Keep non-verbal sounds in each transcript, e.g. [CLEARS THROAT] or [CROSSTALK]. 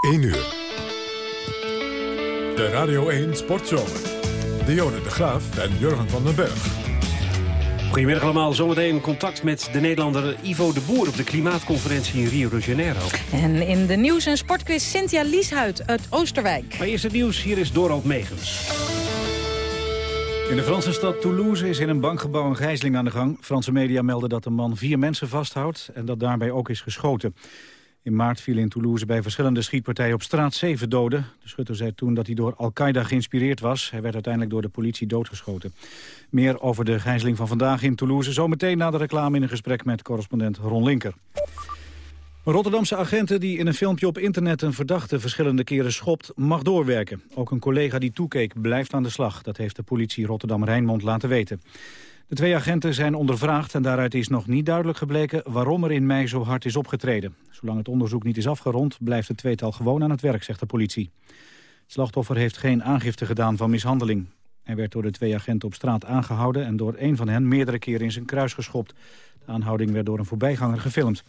1 uur. De Radio 1 Sportzomer. Dionne de Graaf en Jurgen van den Berg. Goedemiddag allemaal. Zometeen contact met de Nederlander Ivo de Boer... op de klimaatconferentie in Rio de Janeiro. En in de nieuws- en sportquiz Cynthia Lieshuid uit Oosterwijk. Maar eerst het nieuws. Hier is Dorald Megens. In de Franse stad Toulouse is in een bankgebouw een gijzeling aan de gang. Franse media melden dat de man vier mensen vasthoudt en dat daarbij ook is geschoten. In maart viel in Toulouse bij verschillende schietpartijen op straat zeven doden. De schutter zei toen dat hij door Al-Qaeda geïnspireerd was. Hij werd uiteindelijk door de politie doodgeschoten. Meer over de gijzeling van vandaag in Toulouse... zometeen na de reclame in een gesprek met correspondent Ron Linker. Rotterdamse agenten die in een filmpje op internet een verdachte verschillende keren schopt, mag doorwerken. Ook een collega die toekeek blijft aan de slag. Dat heeft de politie Rotterdam-Rijnmond laten weten. De twee agenten zijn ondervraagd en daaruit is nog niet duidelijk gebleken waarom er in mei zo hard is opgetreden. Zolang het onderzoek niet is afgerond blijft het tweetal gewoon aan het werk, zegt de politie. Het slachtoffer heeft geen aangifte gedaan van mishandeling. Hij werd door de twee agenten op straat aangehouden en door een van hen meerdere keren in zijn kruis geschopt. De aanhouding werd door een voorbijganger gefilmd.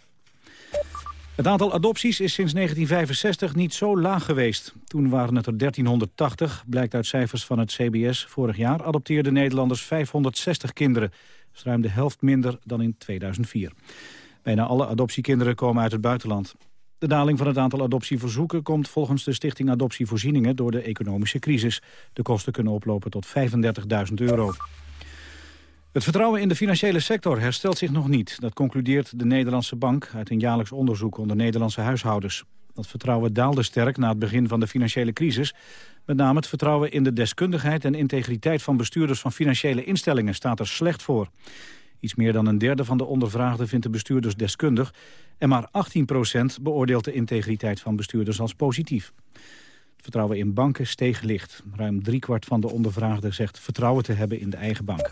Het aantal adopties is sinds 1965 niet zo laag geweest. Toen waren het er 1380, blijkt uit cijfers van het CBS. Vorig jaar adopteerden Nederlanders 560 kinderen. Dat is ruim de helft minder dan in 2004. Bijna alle adoptiekinderen komen uit het buitenland. De daling van het aantal adoptieverzoeken komt volgens de Stichting Adoptievoorzieningen door de economische crisis. De kosten kunnen oplopen tot 35.000 euro. Het vertrouwen in de financiële sector herstelt zich nog niet. Dat concludeert de Nederlandse Bank uit een jaarlijks onderzoek onder Nederlandse huishoudens. Dat vertrouwen daalde sterk na het begin van de financiële crisis. Met name het vertrouwen in de deskundigheid en integriteit van bestuurders van financiële instellingen staat er slecht voor. Iets meer dan een derde van de ondervraagden vindt de bestuurders deskundig... en maar 18% beoordeelt de integriteit van bestuurders als positief. Het vertrouwen in banken steeg licht. Ruim driekwart van de ondervraagden zegt vertrouwen te hebben in de eigen bank.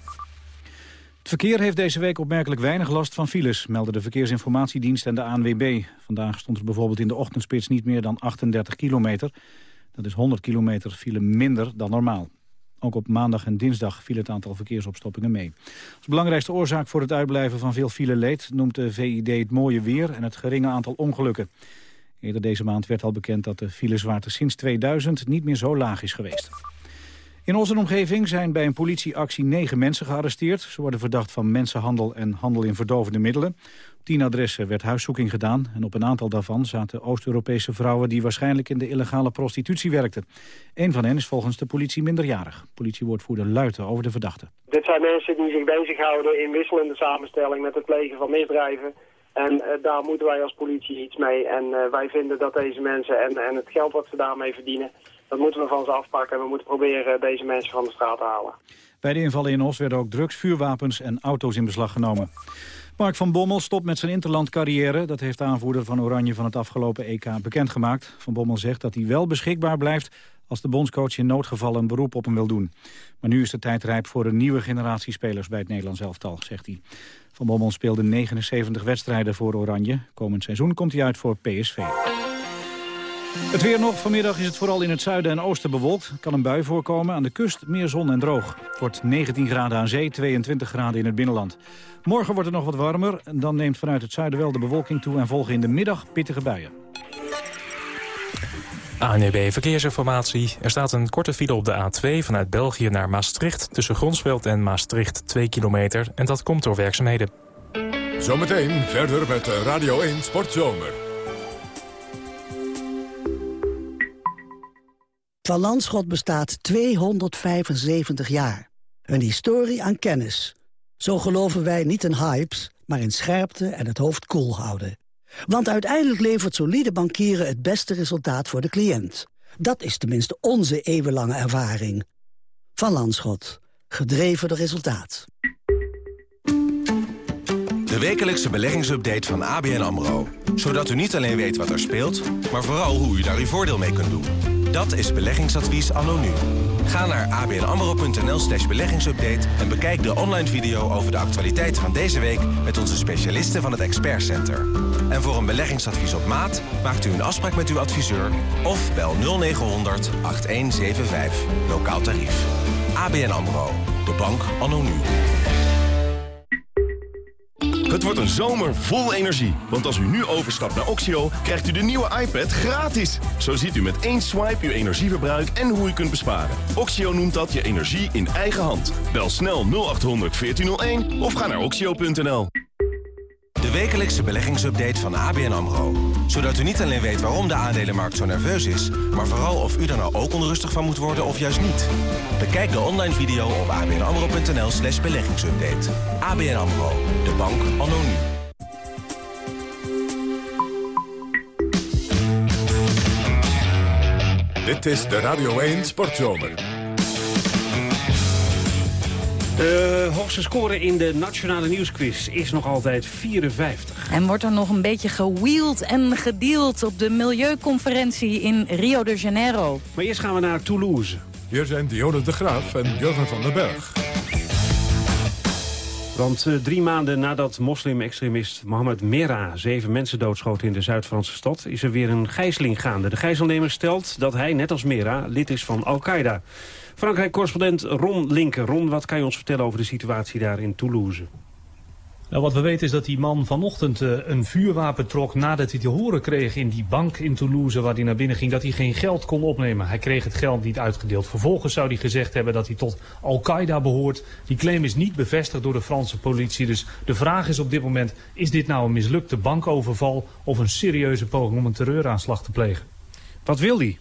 Het verkeer heeft deze week opmerkelijk weinig last van files, melden de Verkeersinformatiedienst en de ANWB. Vandaag stond er bijvoorbeeld in de ochtendspits niet meer dan 38 kilometer. Dat is 100 kilometer file minder dan normaal. Ook op maandag en dinsdag viel het aantal verkeersopstoppingen mee. Als belangrijkste oorzaak voor het uitblijven van veel fileleed... noemt de VID het mooie weer en het geringe aantal ongelukken. Eerder deze maand werd al bekend dat de filezwaarte sinds 2000 niet meer zo laag is geweest. In onze omgeving zijn bij een politieactie negen mensen gearresteerd. Ze worden verdacht van mensenhandel en handel in verdovende middelen. Op tien adressen werd huiszoeking gedaan. En op een aantal daarvan zaten Oost-Europese vrouwen... die waarschijnlijk in de illegale prostitutie werkten. Een van hen is volgens de politie minderjarig. Politiewoordvoerder Luiten over de verdachten. Dit zijn mensen die zich bezighouden in wisselende samenstelling... met het plegen van misdrijven. En uh, daar moeten wij als politie iets mee. En uh, wij vinden dat deze mensen en, en het geld wat ze daarmee verdienen dat moeten we van ze afpakken en we moeten proberen deze mensen van de straat te halen. Bij de invallen in Os werden ook drugs, vuurwapens en auto's in beslag genomen. Mark van Bommel stopt met zijn interlandcarrière. Dat heeft de aanvoerder van Oranje van het afgelopen EK bekendgemaakt. Van Bommel zegt dat hij wel beschikbaar blijft... als de bondscoach in noodgevallen een beroep op hem wil doen. Maar nu is de tijd rijp voor een nieuwe generatie spelers bij het Nederlands elftal, zegt hij. Van Bommel speelde 79 wedstrijden voor Oranje. Komend seizoen komt hij uit voor PSV. Het weer nog. Vanmiddag is het vooral in het zuiden en oosten bewolkt. Er kan een bui voorkomen. Aan de kust meer zon en droog. Het wordt 19 graden aan zee, 22 graden in het binnenland. Morgen wordt het nog wat warmer. Dan neemt vanuit het zuiden wel de bewolking toe... en volgen in de middag pittige buien. ANEB Verkeersinformatie. Er staat een korte file op de A2 vanuit België naar Maastricht... tussen Gronsveld en Maastricht 2 kilometer. En dat komt door werkzaamheden. Zometeen verder met Radio 1 Sportzomer. Van Landschot bestaat 275 jaar. Een historie aan kennis. Zo geloven wij niet in hypes, maar in scherpte en het hoofd koel houden. Want uiteindelijk levert solide bankieren het beste resultaat voor de cliënt. Dat is tenminste onze eeuwenlange ervaring. Van Landschot. Gedreven door resultaat. De wekelijkse beleggingsupdate van ABN AMRO. Zodat u niet alleen weet wat er speelt, maar vooral hoe u daar uw voordeel mee kunt doen. Dat is beleggingsadvies anno nu. Ga naar abnamro.nl slash beleggingsupdate... en bekijk de online video over de actualiteiten van deze week... met onze specialisten van het Expert Center. En voor een beleggingsadvies op maat... maakt u een afspraak met uw adviseur... of bel 0900 8175. Lokaal tarief. ABN AMRO. De bank anno nu. Het wordt een zomer vol energie. Want als u nu overstapt naar Oxio, krijgt u de nieuwe iPad gratis. Zo ziet u met één swipe uw energieverbruik en hoe u kunt besparen. Oxio noemt dat je energie in eigen hand. Bel snel 0800 1401 of ga naar oxio.nl. De wekelijkse beleggingsupdate van ABN AMRO. Zodat u niet alleen weet waarom de aandelenmarkt zo nerveus is... maar vooral of u er nou ook onrustig van moet worden of juist niet. Bekijk de online video op abnamro.nl slash beleggingsupdate. ABN AMRO, de bank anno nu. Dit is de Radio 1 Sportzomer. De hoogste score in de Nationale Nieuwsquiz is nog altijd 54. En wordt er nog een beetje gewheeld en gedeeld op de milieuconferentie in Rio de Janeiro. Maar eerst gaan we naar Toulouse. Hier zijn Dionne de Graaf en Jurgen van den Berg. Want uh, drie maanden nadat moslim-extremist Mohamed Merah zeven mensen doodschoot in de Zuid-Franse stad, is er weer een gijzeling gaande. De gijzelnemer stelt dat hij, net als Merah, lid is van Al-Qaeda. Frankrijk-correspondent Ron Linker. Ron, wat kan je ons vertellen over de situatie daar in Toulouse? Nou, wat we weten is dat die man vanochtend uh, een vuurwapen trok nadat hij te horen kreeg in die bank in Toulouse waar hij naar binnen ging dat hij geen geld kon opnemen. Hij kreeg het geld niet uitgedeeld. Vervolgens zou hij gezegd hebben dat hij tot Al-Qaeda behoort. Die claim is niet bevestigd door de Franse politie. Dus de vraag is op dit moment, is dit nou een mislukte bankoverval of een serieuze poging om een terreuraanslag te plegen? Wat wil hij?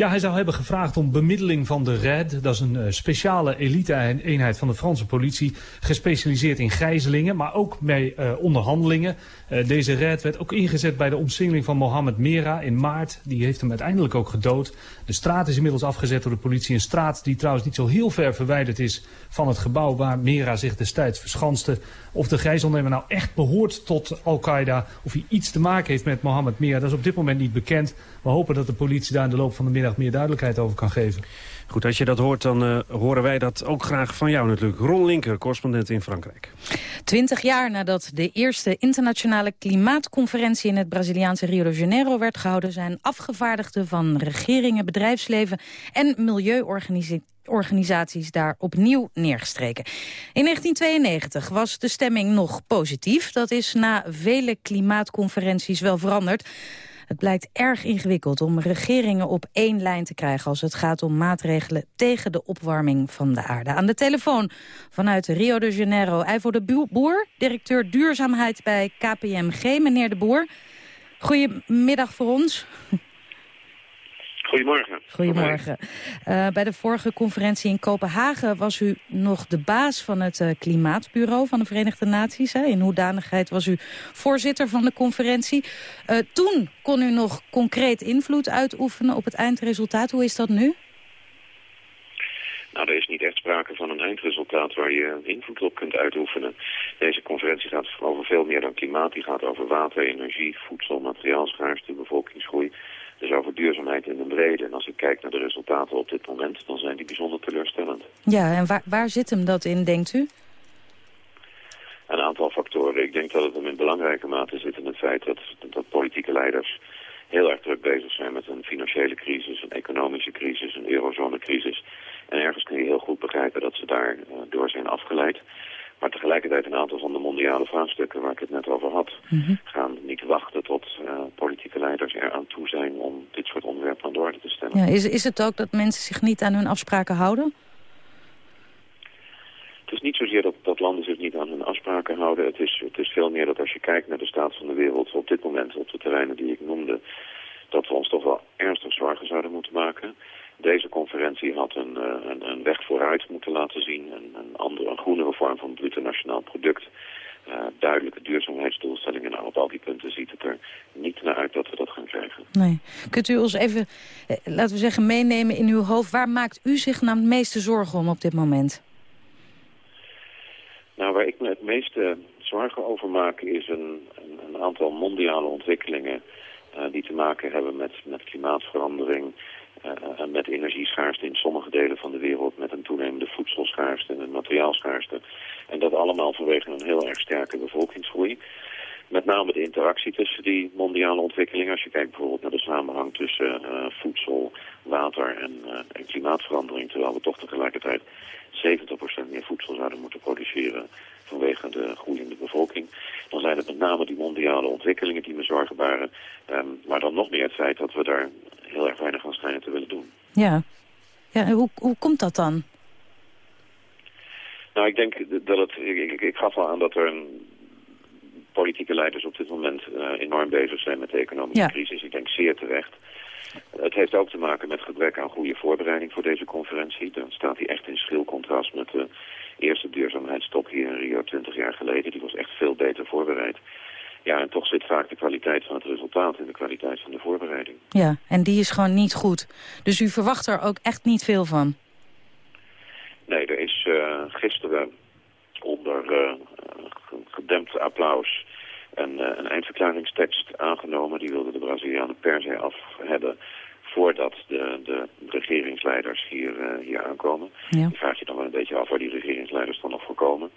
Ja, hij zou hebben gevraagd om bemiddeling van de RAID. Dat is een uh, speciale elite-eenheid van de Franse politie. Gespecialiseerd in gijzelingen, maar ook bij uh, onderhandelingen. Uh, deze RAID werd ook ingezet bij de omsingeling van Mohamed Merah in maart. Die heeft hem uiteindelijk ook gedood. De straat is inmiddels afgezet door de politie. Een straat die trouwens niet zo heel ver verwijderd is van het gebouw waar Merah zich destijds verschanste. Of de gijzelnemer nou echt behoort tot Al-Qaeda, of hij iets te maken heeft met Mohamed Merah, dat is op dit moment niet bekend. We hopen dat de politie daar in de loop van de middag meer duidelijkheid over kan geven. Goed, als je dat hoort, dan uh, horen wij dat ook graag van jou natuurlijk. Ron Linker, correspondent in Frankrijk. Twintig jaar nadat de eerste internationale klimaatconferentie... in het Braziliaanse Rio de Janeiro werd gehouden... zijn afgevaardigden van regeringen, bedrijfsleven en milieuorganisaties daar opnieuw neergestreken. In 1992 was de stemming nog positief. Dat is na vele klimaatconferenties wel veranderd. Het blijkt erg ingewikkeld om regeringen op één lijn te krijgen... als het gaat om maatregelen tegen de opwarming van de aarde. Aan de telefoon vanuit Rio de Janeiro, Ivo de Boer... directeur duurzaamheid bij KPMG. Meneer de Boer, goedemiddag voor ons. Goedemorgen. Goedemorgen. Uh, bij de vorige conferentie in Kopenhagen was u nog de baas van het uh, Klimaatbureau van de Verenigde Naties. Hè? In hoedanigheid was u voorzitter van de conferentie. Uh, toen kon u nog concreet invloed uitoefenen op het eindresultaat. Hoe is dat nu? Nou, er is niet echt sprake van een eindresultaat waar je invloed op kunt uitoefenen. Deze conferentie gaat over veel meer dan klimaat. Die gaat over water, energie, voedsel, materiaalschaarste, bevolkingsgroei. Dus over duurzaamheid in de brede. En als ik kijk naar de resultaten op dit moment, dan zijn die bijzonder teleurstellend. Ja, en waar, waar zit hem dat in, denkt u? Een aantal factoren. Ik denk dat het hem in belangrijke mate zit in het feit dat, dat politieke leiders heel erg druk bezig zijn met een financiële crisis, een economische crisis, een eurozonecrisis. En ergens kun je heel goed begrijpen dat ze daar uh, door zijn afgeleid. Maar tegelijkertijd een aantal van de mondiale vraagstukken waar ik het net over had... Mm -hmm. gaan niet wachten tot uh, politieke leiders er aan toe zijn om dit soort onderwerpen aan de orde te stellen. Ja, is, is het ook dat mensen zich niet aan hun afspraken houden? Het is niet zozeer dat, dat landen zich niet aan hun afspraken houden. Het is, het is veel meer dat als je kijkt naar de staat van de wereld op dit moment, op de terreinen die ik noemde, dat we ons toch wel ernstig zorgen zouden moeten maken. Deze conferentie had een, uh, een, een, weg vooruit moeten laten zien. Een, een andere, een groenere vorm van het bruto nationaal product. Uh, duidelijke duurzaamheidsdoelstellingen. Nou, op al die punten ziet het er niet naar uit dat we dat gaan krijgen. Nee. Kunt u ons even, eh, laten we zeggen, meenemen in uw hoofd. Waar maakt u zich nou het meeste zorgen om op dit moment? Nou, waar ik me het meeste zorgen over maak is een, een, een aantal mondiale ontwikkelingen... Uh, die te maken hebben met, met klimaatverandering... Uh, met energieschaarste in sommige delen van de wereld, met een toenemende voedselschaarste en een materiaalschaarste. En dat allemaal vanwege een heel erg sterke bevolkingsgroei. Met name de interactie tussen die mondiale ontwikkelingen. Als je kijkt bijvoorbeeld naar de samenhang tussen uh, voedsel, water en, en, klimaatverandering. Terwijl we toch tegelijkertijd 70% meer voedsel zouden moeten produceren vanwege de groeiende bevolking. Dan zijn het met name die mondiale ontwikkelingen die me zorgen baren. Ehm, maar dan nog meer het feit dat we daar heel erg weinig aan schijnen te willen doen. Ja, ja hoe, hoe komt dat dan? Nou, ik denk dat het... Ik, ik, ik gaf al aan dat er een politieke leiders op dit moment uh, enorm bezig zijn met de economische crisis. Ik denk zeer terecht. Het heeft ook te maken met gebrek aan goede voorbereiding voor deze conferentie. Dan staat hij echt in schil contrast met de eerste duurzaamheidstop hier in Rio 20 jaar geleden. Die was echt veel beter voorbereid. Ja, en toch zit vaak de kwaliteit van het resultaat in de kwaliteit van de voorbereiding. Ja, en die is gewoon niet goed. Dus u verwacht er ook echt niet veel van? Nee, er is uh, gisteren onder uh, gedempt applaus een, uh, een eindverklaringstekst aangenomen. Die wilde de Brazilianen per se af hebben voordat de, de regeringsleiders hier, hier aankomen. Ja. Je vraagt je dan wel een beetje af waar die regeringsleiders dan nog voor komen.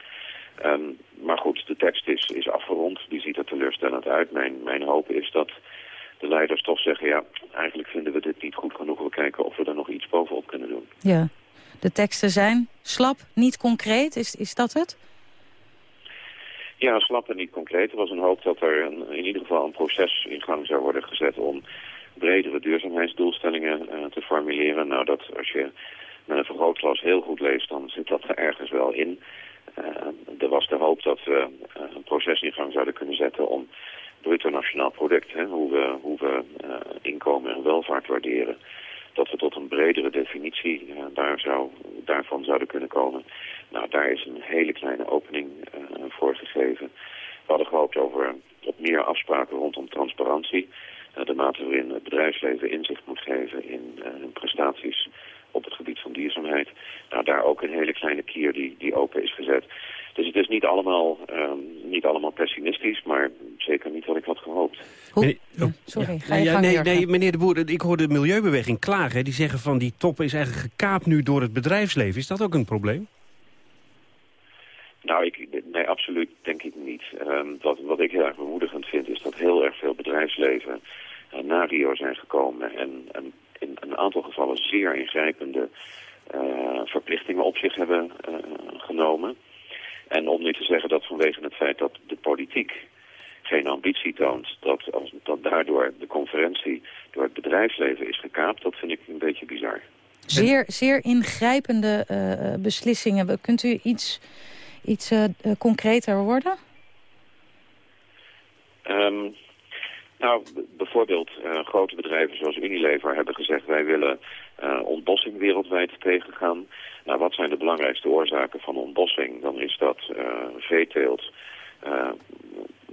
Um, maar goed, de tekst is, is afgerond. Die ziet er teleurstellend uit. Mijn, mijn hoop is dat de leiders toch zeggen... ja, eigenlijk vinden we dit niet goed genoeg. We kijken of we er nog iets bovenop kunnen doen. Ja, de teksten zijn slap, niet concreet. Is, is dat het? Ja, slap en niet concreet. Er was een hoop dat er een, in ieder geval een proces in gang zou worden gezet... om bredere duurzaamheidsdoelstellingen uh, te formuleren. Nou, dat als je met een vergrootglas heel goed leest, dan zit dat er ergens wel in. Uh, er was de hoop dat we uh, een proces in gang zouden kunnen zetten om bruto nationaal product, hè, hoe we, hoe we inkomen en welvaart waarderen, dat we tot een bredere definitie daar zou, daarvan zouden kunnen komen. Nou, daar is een hele kleine opening voor gegeven. We hadden gehoopt over meer afspraken rondom transparantie. Uh, de mate waarin het bedrijfsleven inzicht moet geven in uh, hun prestaties op het gebied van duurzaamheid. Nou, daar ook een hele kleine kier die, die open is gezet. Dus het is niet allemaal, um, niet allemaal pessimistisch, maar zeker niet wat ik had gehoopt. Meneer, oh, sorry, ga je ja, nee, nee, meneer de Boer, ik hoorde de Milieubeweging klagen. Die zeggen van die top is eigenlijk gekaapt nu door het bedrijfsleven. Is dat ook een probleem? Nou, ik, nee, absoluut denk ik niet. Um, wat, wat ik heel erg bemoedigend vind is dat heel erg veel bedrijfsleven uh, naar Rio zijn gekomen en, en, in een aantal gevallen zeer ingrijpende uh, verplichtingen op zich hebben uh, genomen. En om niet te zeggen dat vanwege het feit dat de politiek geen ambitie toont, dat, als, dat daardoor de conferentie door het bedrijfsleven is gekaapt, dat vind ik een beetje bizar. Zeer, zeer ingrijpende beslissingen. Kunt u iets iets concreter worden? Um, nou, bijvoorbeeld uh, grote bedrijven zoals Unilever hebben gezegd... wij willen uh, ontbossing wereldwijd tegengaan. Nou, wat zijn de belangrijkste oorzaken van ontbossing? Dan is dat veeteelt,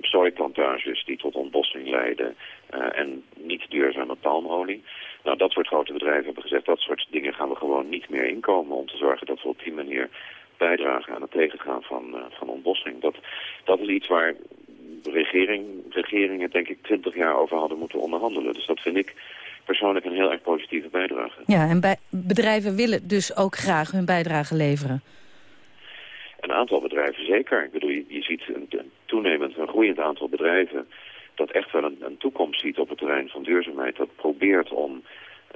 soiplantages die tot ontbossing leiden... en niet duurzame palmolie. Nou, dat soort grote bedrijven hebben gezegd... dat soort dingen gaan we gewoon niet meer inkomen... om te zorgen dat we op die manier bijdragen aan het tegengaan van, uh, van ontbossing. Dat, dat is iets waar regering, regeringen denk ik twintig jaar over hadden moeten onderhandelen. Dus dat vind ik persoonlijk een heel erg positieve bijdrage. Ja, en bij, bedrijven willen dus ook graag hun bijdrage leveren. Een aantal bedrijven zeker. Ik bedoel, je, je ziet een, een, toenemend, een groeiend aantal bedrijven... dat echt wel een, een, toekomst ziet op het terrein van duurzaamheid. Dat probeert om,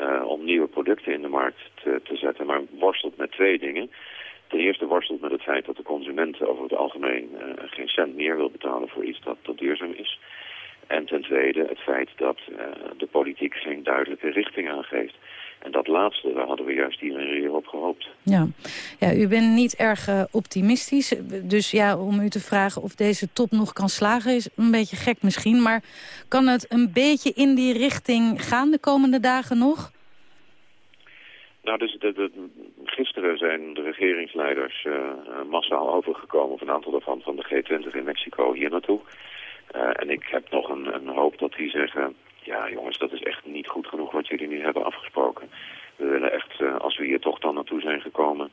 uh, om nieuwe producten in de markt te, te zetten, maar worstelt met twee dingen ten eerste worstelt met het feit dat de consument over het algemeen uh, geen cent meer wil betalen voor iets dat, dat duurzaam is. En ten tweede het feit dat uh, de politiek geen duidelijke richting aangeeft. En dat laatste, daar hadden we juist hier Rio op gehoopt. Ja. ja, u bent niet erg uh, optimistisch. Dus ja, om u te vragen of deze top nog kan slagen is een beetje gek misschien. Maar kan het een beetje in die richting gaan de komende dagen nog? Nou, dus gisteren zijn de regeringsleiders uh, massaal overgekomen, of een aantal daarvan van de G20 in Mexico hier naartoe. Uh, en ik heb nog een, een, hoop dat die zeggen, ja jongens, dat is echt niet goed genoeg wat jullie nu hebben afgesproken. We willen echt, als we hier toch dan naartoe zijn gekomen,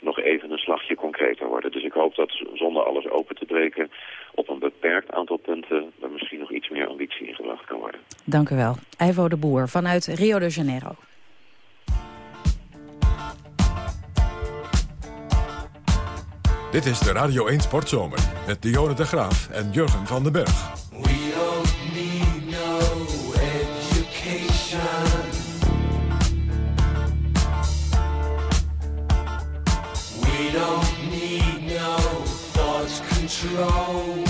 nog even een slagje concreter worden. Dus ik hoop dat zonder alles open te breken op een beperkt aantal punten er misschien nog iets meer ambitie in gebracht kan worden. Dank u wel. Ivo de Boer vanuit Rio de Janeiro. Dit is de Radio 1 Sportzomer met Dionne de Graaf en Jurgen van den Berg. We don't need no education. We don't need no thought control.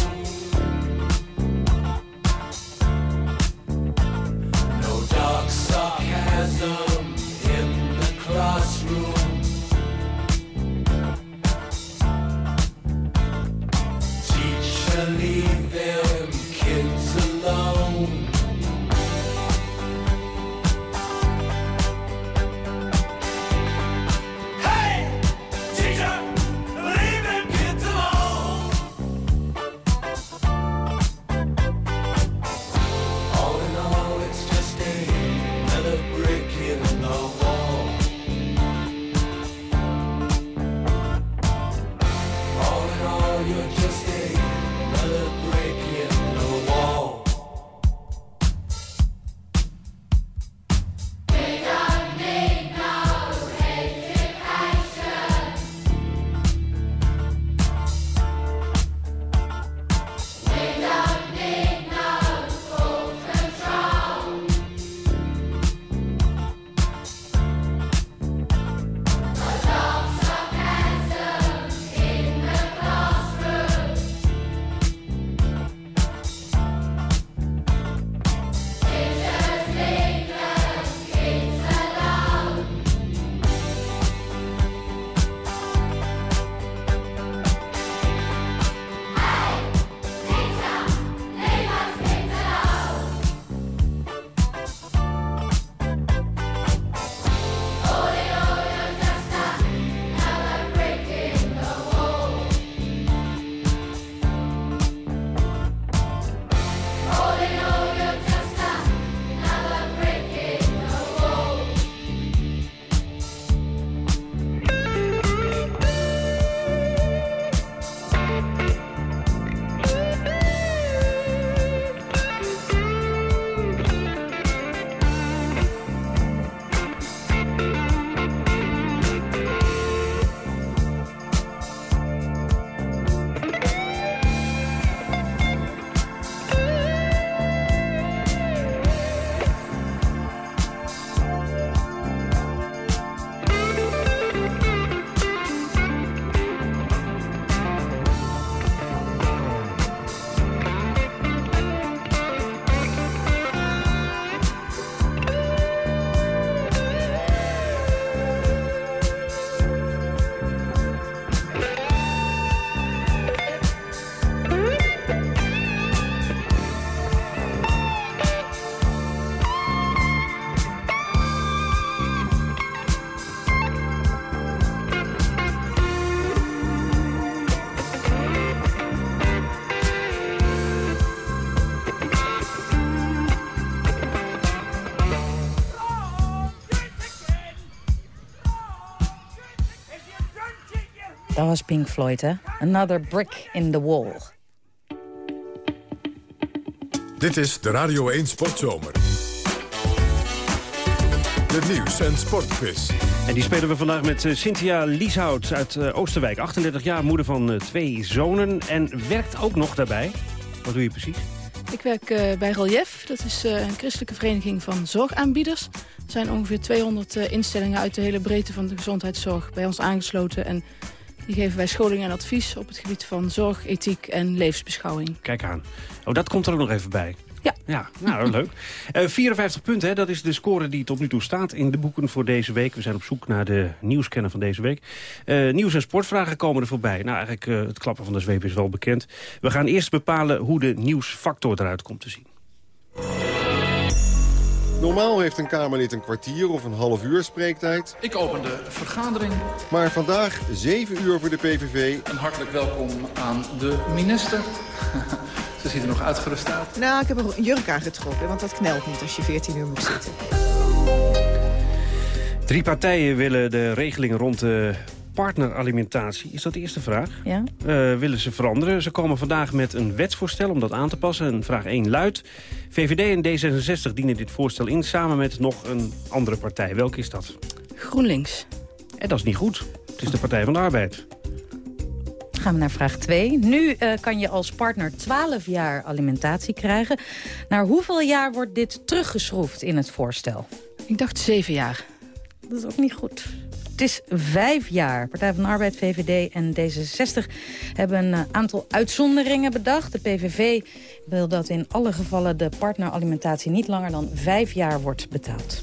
Dat was Pink Floyd, hè? Another brick in the wall. Dit is de Radio 1 Sportzomer. De nieuws- en sportquiz. En die spelen we vandaag met uh, Cynthia Lieshout uit uh, Oosterwijk. 38 jaar, moeder van uh, twee zonen en werkt ook nog daarbij. Wat doe je precies? Ik werk bij Relief. Dat is een christelijke vereniging van zorgaanbieders. Er zijn ongeveer 200 instellingen uit de hele breedte van de gezondheidszorg bij ons aangesloten. En die geven wij scholing en advies op het gebied van zorg, ethiek en levensbeschouwing. Kijk aan. Oh, dat komt er ook nog even bij. Ja. Ja, nou, [LAUGHS] leuk. Uh, 54 punten, hè, dat is de score die tot nu toe staat in de boeken voor deze week. We zijn op zoek naar de nieuwskenner van deze week. Uh, nieuws- en sportvragen komen er voorbij. Nou, eigenlijk uh, het klappen van de zweep is wel bekend. We gaan eerst bepalen hoe de nieuwsfactor eruit komt te zien. Normaal heeft een Kamerlid een kwartier of een half uur spreektijd. Ik open de vergadering. Maar vandaag 7 uur voor de PVV. Een hartelijk welkom aan de minister. [LAUGHS] Ze ziet er nog uitgerust uit. Nou, ik heb een jurk aangetrokken, want dat knelt niet als je 14 uur moet zitten. Drie partijen willen de regeling rond de partneralimentatie. Is dat de eerste vraag? Ja. Uh, willen ze veranderen? Ze komen vandaag met een wetsvoorstel om dat aan te passen. En vraag 1 luidt. VVD en D66 dienen dit voorstel in samen met nog een andere partij. Welke is dat? GroenLinks. En dat is niet goed. Het is de Partij van de Arbeid. Gaan we naar vraag 2. Nu uh, kan je als partner 12 jaar alimentatie krijgen. Naar hoeveel jaar wordt dit teruggeschroefd in het voorstel? Ik dacht 7 jaar. Dat is ook niet goed. Het is vijf jaar. Partij van de Arbeid, VVD en D66 hebben een aantal uitzonderingen bedacht. De PVV wil dat in alle gevallen de partneralimentatie niet langer dan vijf jaar wordt betaald.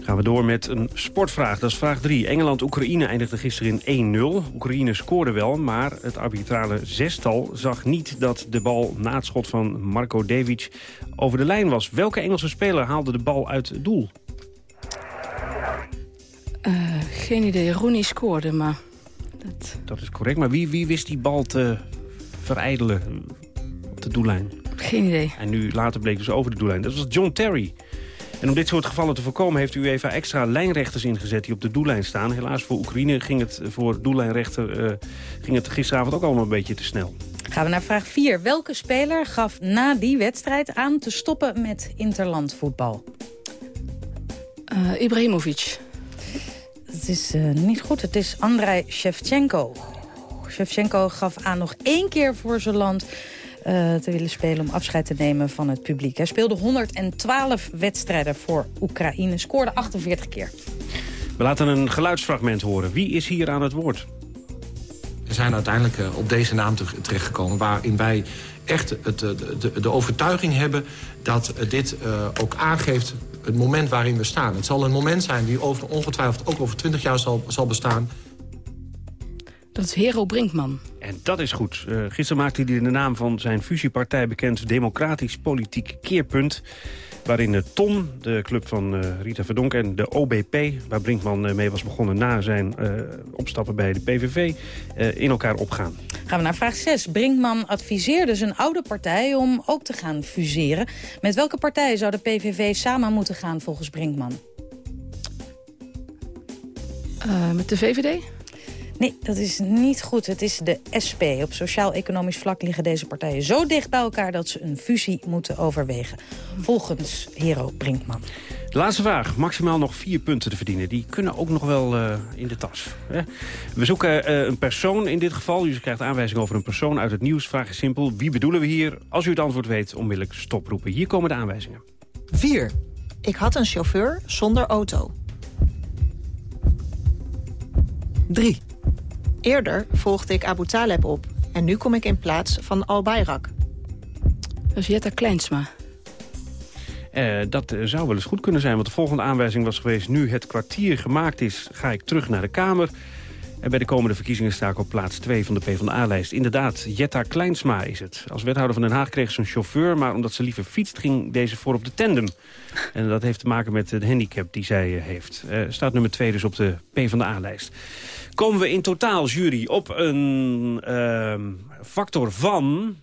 Gaan we door met een sportvraag. Dat is vraag 3. Engeland-Oekraïne eindigde gisteren in 1-0. Oekraïne scoorde wel, maar het arbitrale zestal zag niet dat de bal na het schot van Marko Devic over de lijn was. Welke Engelse speler haalde de bal uit het doel? Uh, geen idee. Rooney scoorde, maar... Dat... dat is correct, maar wie, wie wist die bal te verijdelen op de doellijn? Geen idee. En nu later bleek dus over de doellijn. Dat was John Terry. En om dit soort gevallen te voorkomen heeft u even extra lijnrechters ingezet die op de doellijn staan. Helaas voor Oekraïne ging het voor doellijnrechter uh, ging het gisteravond ook allemaal een beetje te snel. Gaan we naar vraag 4. Welke speler gaf na die wedstrijd aan te stoppen met interlandvoetbal? Uh, Ibrahimovic. Het is uh, niet goed. Het is Andrei Shevchenko. Shevchenko gaf aan nog één keer voor zijn land uh, te willen spelen... om afscheid te nemen van het publiek. Hij speelde 112 wedstrijden voor Oekraïne. Scoorde 48 keer. We laten een geluidsfragment horen. Wie is hier aan het woord? We zijn uiteindelijk uh, op deze naam terechtgekomen... waarin wij echt het, de, de, de overtuiging hebben dat dit uh, ook aangeeft het moment waarin we staan. Het zal een moment zijn die over, ongetwijfeld ook over 20 jaar zal, zal bestaan. Dat is Hero Brinkman. En dat is goed. Uh, gisteren maakte hij de naam van zijn fusiepartij bekend... Democratisch Politiek Keerpunt. Waarin de TON, de club van uh, Rita Verdonk en de OBP... waar Brinkman uh, mee was begonnen na zijn opstappen bij de PVV... in elkaar opgaan. Gaan we naar vraag 6. Brinkman adviseerde zijn oude partij om ook te gaan fuseren. Met welke partij zou de PVV samen moeten gaan volgens Brinkman? Uh, met de VVD? Nee, dat is niet goed. Het is de SP. Op sociaal-economisch vlak liggen deze partijen zo dicht bij elkaar... dat ze een fusie moeten overwegen. Volgens Hero Brinkman. De laatste vraag. Maximaal nog vier punten te verdienen. Die kunnen ook nog wel uh, in de tas. Hè? We zoeken uh, een persoon in dit geval. U krijgt aanwijzing over een persoon uit het nieuws. Vraag is simpel. Wie bedoelen we hier? Als u het antwoord weet, onmiddellijk stoproepen. Hier komen de aanwijzingen. 4. Ik had een chauffeur zonder auto. 3. Eerder volgde ik Abu Taleb op. En nu kom ik in plaats van Al Bayrak. Dat is Jetta Kleinsma. Uh, dat uh, zou wel eens goed kunnen zijn, want de volgende aanwijzing was geweest... nu het kwartier gemaakt is, ga ik terug naar de Kamer. En bij de komende verkiezingen sta ik op plaats 2 van de PvdA-lijst. Inderdaad, Jetta Kleinsma is het. Als wethouder van Den Haag kreeg ze een chauffeur... maar omdat ze liever fietst, ging deze voor op de tandem. [LAUGHS] En dat heeft te maken met de handicap die zij uh, heeft. staat nummer 2 dus op de PvdA-lijst. Komen we in totaal, jury, op een factor van...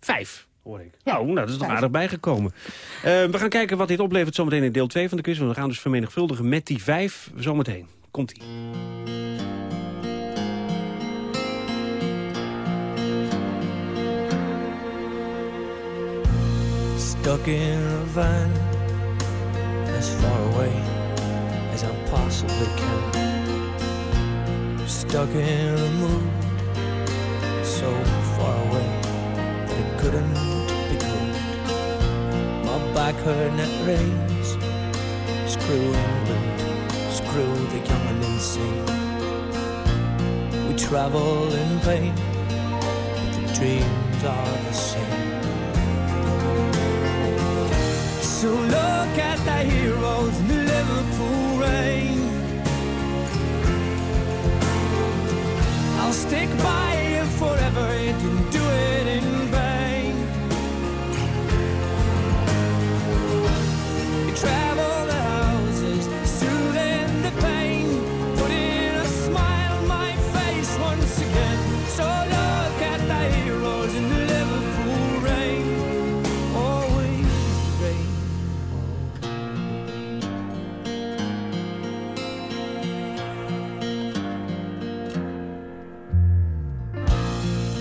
Vijf hoor ik. Ja, nou, dat is toch aardig bijgekomen. Uh, we gaan kijken wat dit oplevert zometeen in deel 2 van de quiz. Want we gaan dus vermenigvuldigen met die vijf zometeen. Komt-ie. Stuck in a van as far away as I possibly can. Stuck in a mood so far away couldn't be good. My back hurt and it rains. Screw England, screw the young and insane. We travel in vain, but the dreams are the same. So look at the heroes in the Liverpool rain. I'll stick by you forever and do it in vain.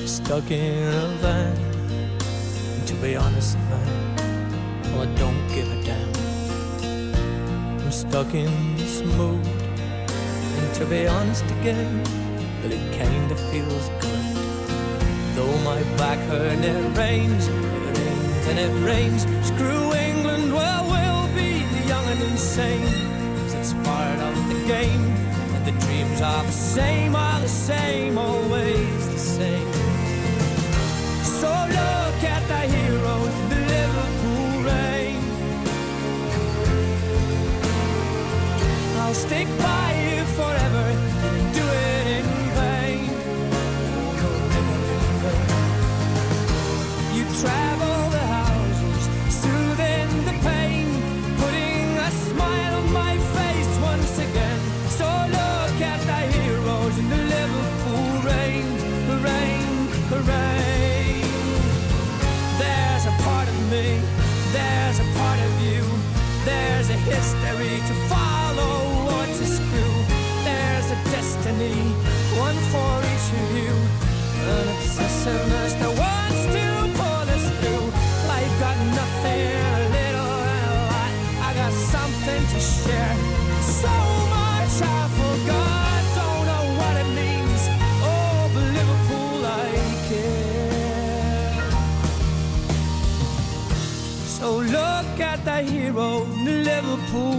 Stuck in a van. To be honest, man, well, I don't give a damn. I'm stuck in this mood. And to be honest again, well, it kinda feels good. Though my back hurt and it rains, it rains and it rains. Screw England, well, we'll be young and insane. 'Cause it's part of the game. And the dreams are the same, are the same, always the same. So look at the heroes I'll stick by destiny, one for each of you, an obsessiveness that wants to pull us through. Life got nothing, a little and a lot. I got something to share, so much I forgot. Don't know what it means. Oh, but Liverpool, I care. So look at the hero Liverpool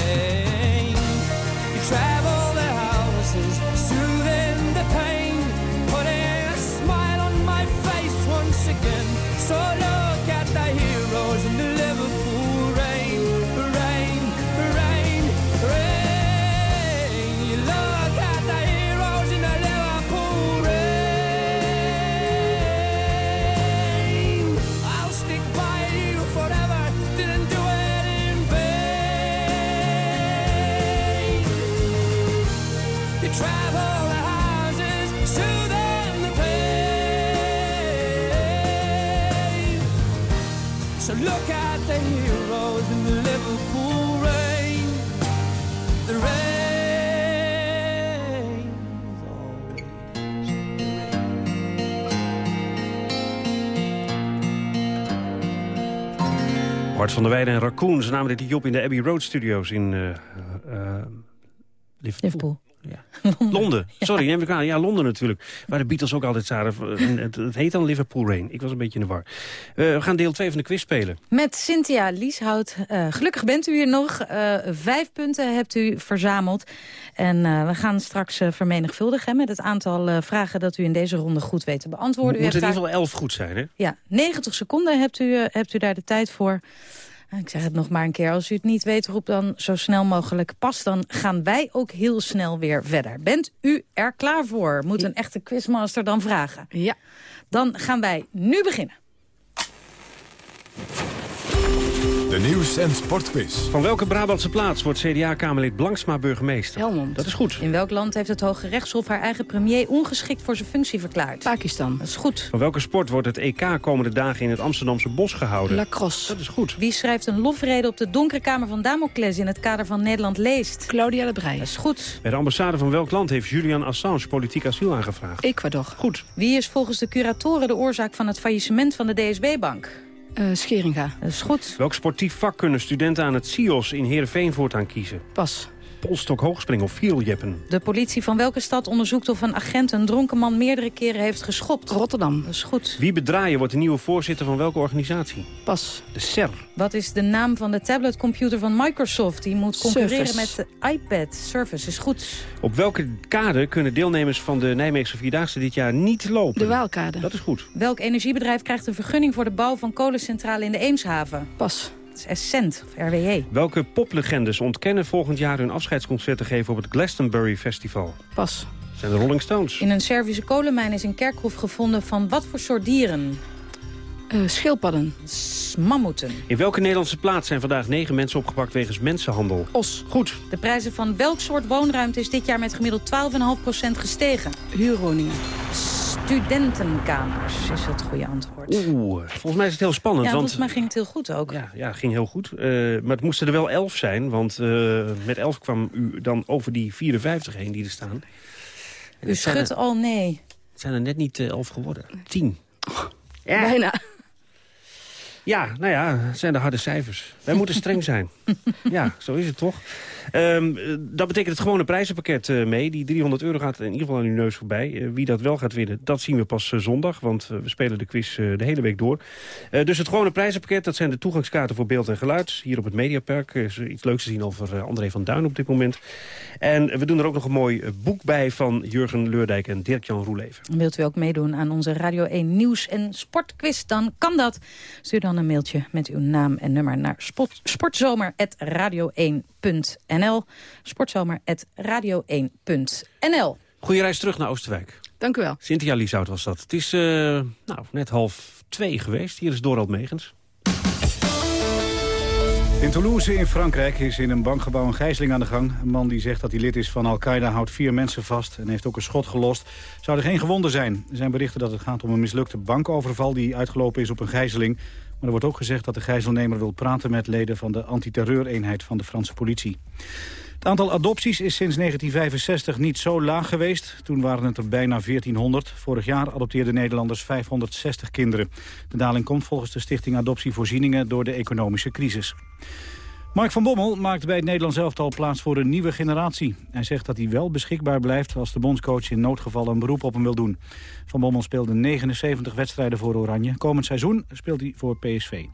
Bart van der Weijden en Raccoon, ze namen dit op in de Abbey Road Studios in eh, eh, Liverpool. Ja. [LAUGHS] Londen. Sorry, neem ik aan. Ja, Londen natuurlijk. Waar de Beatles ook altijd zaten. En Het, het heet dan Liverpool Rain. Ik was een beetje in de war. Eh, we gaan deel 2 van de quiz spelen. Met Cynthia Lieshout. Eh, gelukkig bent u hier nog. Eh, vijf punten hebt u verzameld. En eh, we gaan straks eh, vermenigvuldigen met het aantal eh, vragen... dat u in deze ronde goed weet te beantwoorden. U Moet in ieder geval 11 goed zijn, hè? Ja, 90 seconden hebt u, eh, hebt u daar de tijd voor. Ah, Ik zeg het nog maar een keer. Als u het niet weet, roep dan zo snel mogelijk pas. Dan gaan wij ook heel snel weer verder. Bent u er klaar voor? Moet een echte quizmaster dan vragen? Ja. Dan gaan wij nu beginnen. De nieuws- en sportquiz. Van welke Brabantse plaats wordt CDA-Kamerlid Blanksma burgemeester? Helmond. Dat is goed. In welk land heeft het Hoge Rechtshof haar eigen premier ongeschikt voor zijn functie verklaard? Pakistan. Dat is goed. Van welke sport wordt het EK komende dagen in het Amsterdamse bos gehouden? Lacrosse. Dat is goed. Wie schrijft een lofrede op de donkere kamer van Damocles in het kader van Nederland leest? Claudia de Breij. Dat is goed. Bij de ambassade van welk land heeft Julian Assange politiek asiel aangevraagd? Ecuador. Goed. Wie is volgens de curatoren de oorzaak van het faillissement van de DSB-bank? Uh, Scheringa. Dat is goed. Welk sportief vak kunnen studenten aan het CIOS in Heerenveen voortaan kiezen? Pas. Polstok hoogspringen of vieljeppen? De politie van welke stad onderzoekt of een agent een dronken man meerdere keren heeft geschopt? Rotterdam. Dat is goed. Wie bedraaien wordt de nieuwe voorzitter van welke organisatie? Pas. De CER. Wat is de naam van de tabletcomputer van Microsoft? Die moet concurreren Surface. met de iPad. Surface is goed. Op welke kade kunnen deelnemers van de Nijmeegse Vierdaagse dit jaar niet lopen? De Waalkade. Dat is goed. Welk energiebedrijf krijgt een vergunning voor de bouw van kolencentrale in de Eemshaven? Pas. Essent, of RWE. Welke poplegendes ontkennen volgend jaar hun afscheidsconcert te geven op het Glastonbury Festival? Pas. Zijn de Rolling Stones. In een Servische kolenmijn is een kerkhof gevonden van wat voor soort dieren? Uh, schildpadden. S- Mammoeten. In welke Nederlandse plaats zijn vandaag negen mensen opgepakt wegens mensenhandel? Os. Goed. De prijzen van welk soort woonruimte is dit jaar met gemiddeld 12,5% gestegen? Huurwoningen. Studentenkamers is het goede antwoord. Oeh, volgens mij is het heel spannend. Ja, want, volgens mij ging het heel goed ook. Ja, ja ging heel goed. Uh, maar het moesten er wel elf zijn. Want uh, met elf kwam u dan over die 54 heen die er staan. En u schudt er, al nee. Het zijn er net niet uh, elf geworden. Tien. Oh, ja. Bijna. Ja, nou ja, het zijn de harde cijfers. Wij moeten streng zijn. [LAUGHS] ja, zo is het toch. Um, dat betekent het gewone prijzenpakket uh, mee. Die 300 euro gaat in ieder geval aan uw neus voorbij. Uh, wie dat wel gaat winnen, dat zien we pas zondag. Want we spelen de quiz de hele week door. dus het gewone prijzenpakket, dat zijn de toegangskaarten voor beeld en geluid. Hier op het Mediapark is iets leuks te zien over André van Duin op dit moment. En we doen er ook nog een mooi boek bij van Jurgen Leurdijk en Dirk-Jan Roeleven. Wilt u ook meedoen aan onze Radio 1 Nieuws en Sportquiz? Dan kan dat. Stuur dan een mailtje met uw naam en nummer naar sport, sportzomer.radio1.nl. Sportzomer.radio1.nl. Goeie reis terug naar Oosterwijk. Dank u wel. Cynthia Lieshout was dat. Het is uh, nou, net half twee geweest. Hier is Dorald Megens. In Toulouse in Frankrijk is in een bankgebouw een gijzeling aan de gang. Een man die zegt dat hij lid is van Al-Qaeda houdt vier mensen vast... en heeft ook een schot gelost. Zou er geen gewonden zijn. Er zijn berichten dat het gaat om een mislukte bankoverval... die uitgelopen is op een gijzeling. Maar er wordt ook gezegd dat de gijzelnemer wil praten met leden... van de antiterreureenheid van de Franse politie. Het aantal adopties is sinds 1965 niet zo laag geweest. Toen waren het er bijna 1400. Vorig jaar adopteerden Nederlanders 560 kinderen. De daling komt volgens de Stichting Adoptievoorzieningen door de economische crisis. Mark van Bommel maakt bij het Nederlands elftal plaats voor een nieuwe generatie. Hij zegt dat hij wel beschikbaar blijft als de bondscoach in noodgeval een beroep op hem wil doen. Van Bommel speelde 79 wedstrijden voor Oranje. Komend seizoen speelt hij voor PSV.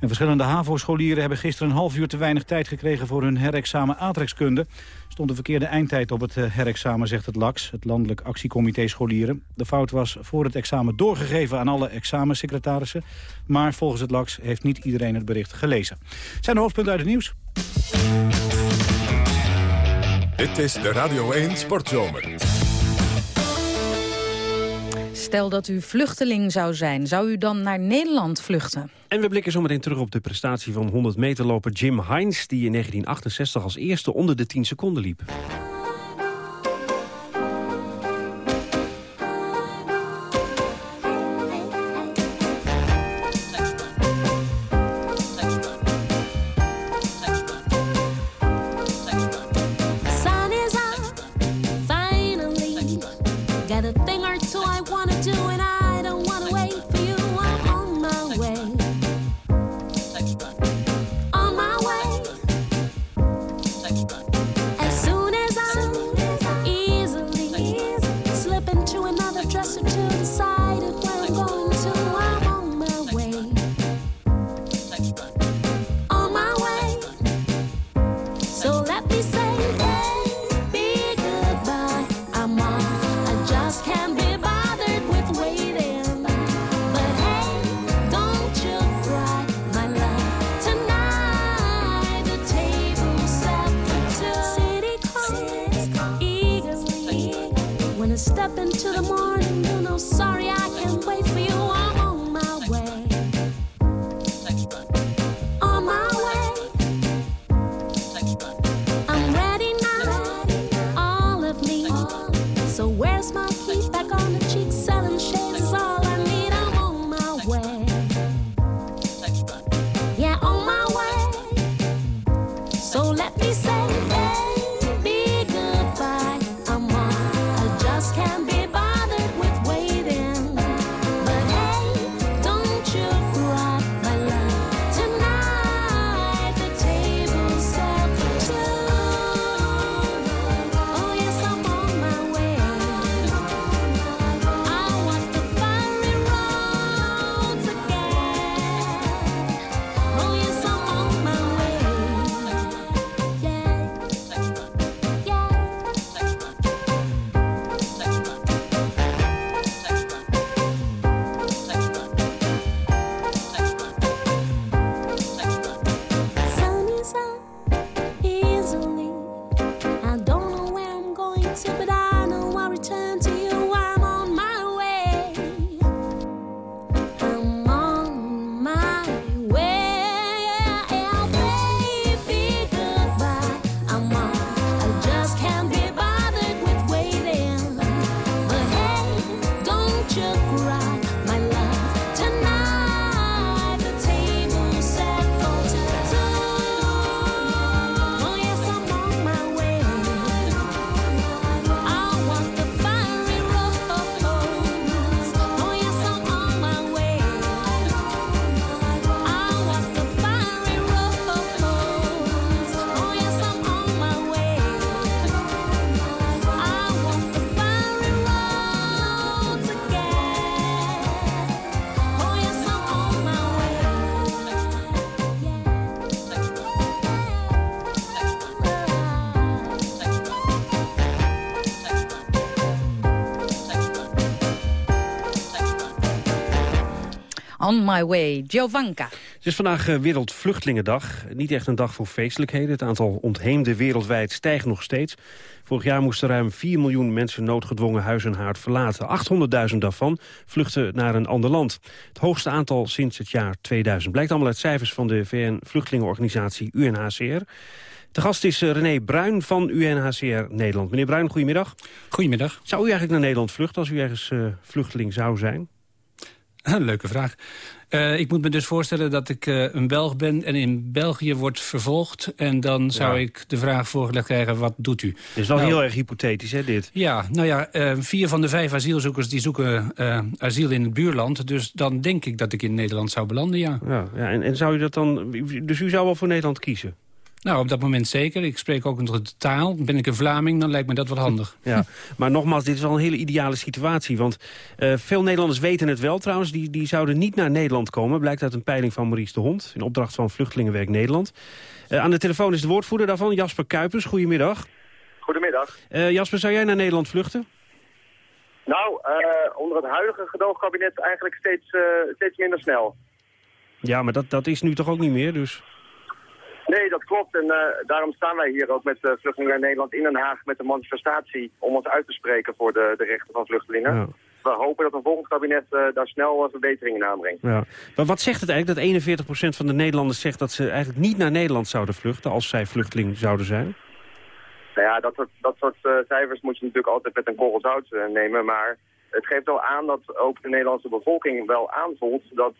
En verschillende HAVO-scholieren hebben gisteren een half uur te weinig tijd gekregen voor hun herexamen aardrijkskunde. Stond de verkeerde eindtijd op het herexamen, zegt het LAX, het Landelijk Actiecomité Scholieren. De fout was voor het examen doorgegeven aan alle examensecretarissen. Maar volgens het LAX heeft niet iedereen het bericht gelezen. Zijn de hoofdpunten uit het nieuws. Dit is de Radio 1 Sportzomer. Stel dat u vluchteling zou zijn, zou u dan naar Nederland vluchten? En we blikken zometeen terug op de prestatie van 100 meterloper Jim Hines... die in 1968 als eerste onder de 10 seconden liep. On My Way, Giovanka. Het is vandaag uh, Wereldvluchtelingendag. Niet echt een dag voor feestelijkheden. Het aantal ontheemden wereldwijd stijgt nog steeds. Vorig jaar moesten ruim 4 miljoen mensen noodgedwongen huis en haard verlaten. 800.000 daarvan vluchten naar een ander land. Het hoogste aantal sinds het jaar 2000. Blijkt allemaal uit cijfers van de VN-vluchtelingenorganisatie UNHCR. De gast is uh, René Bruin van UNHCR Nederland. Meneer Bruin, goedemiddag. Goedemiddag. Zou u eigenlijk naar Nederland vluchten als u ergens uh, vluchteling zou zijn? [LAUGHS] Leuke vraag. Uh, ik moet me dus voorstellen dat ik uh, een Belg ben en in België wordt vervolgd. En dan zou ja. ik de vraag voorgelegd krijgen, wat doet u? Het is wel nou, heel erg hypothetisch, hè, dit? Ja, nou ja, uh, vier van de vijf asielzoekers die zoeken asiel in het buurland. Dus dan denk ik dat ik in Nederland zou belanden, ja. ja, ja en, en zou u dat dan... Dus u zou wel voor Nederland kiezen? Nou, op dat moment zeker. Ik spreek ook nog de taal. Ben ik een Vlaming, dan lijkt me dat wel handig. Ja, maar nogmaals, dit is wel een hele ideale situatie. Want uh, veel Nederlanders weten het wel trouwens. Die, die zouden niet naar Nederland komen. Blijkt uit een peiling van Maurice de Hond. In opdracht van Vluchtelingenwerk Nederland. Uh, aan de telefoon is de woordvoerder daarvan, Jasper Kuipers. Goedemiddag. Goedemiddag. Uh, Jasper, zou jij naar Nederland vluchten? Nou, onder het huidige gedoogkabinet eigenlijk steeds, steeds minder snel. Ja, maar dat, dat is nu toch ook niet meer, dus... Nee, dat klopt. En uh, daarom staan wij hier ook met uh, Vluchtelingen in Nederland in Den Haag met een manifestatie om ons uit te spreken voor de, de rechten van vluchtelingen. Ja. We hopen dat een volgend kabinet uh, daar snel verbeteringen in aanbrengt. Ja. Maar wat zegt het eigenlijk dat 41% van de Nederlanders zegt dat ze eigenlijk niet naar Nederland zouden vluchten als zij vluchteling zouden zijn? Nou ja, dat soort, dat soort cijfers moet je natuurlijk altijd met een korrel zout nemen, maar het geeft wel aan dat ook de Nederlandse bevolking wel aanvoelt dat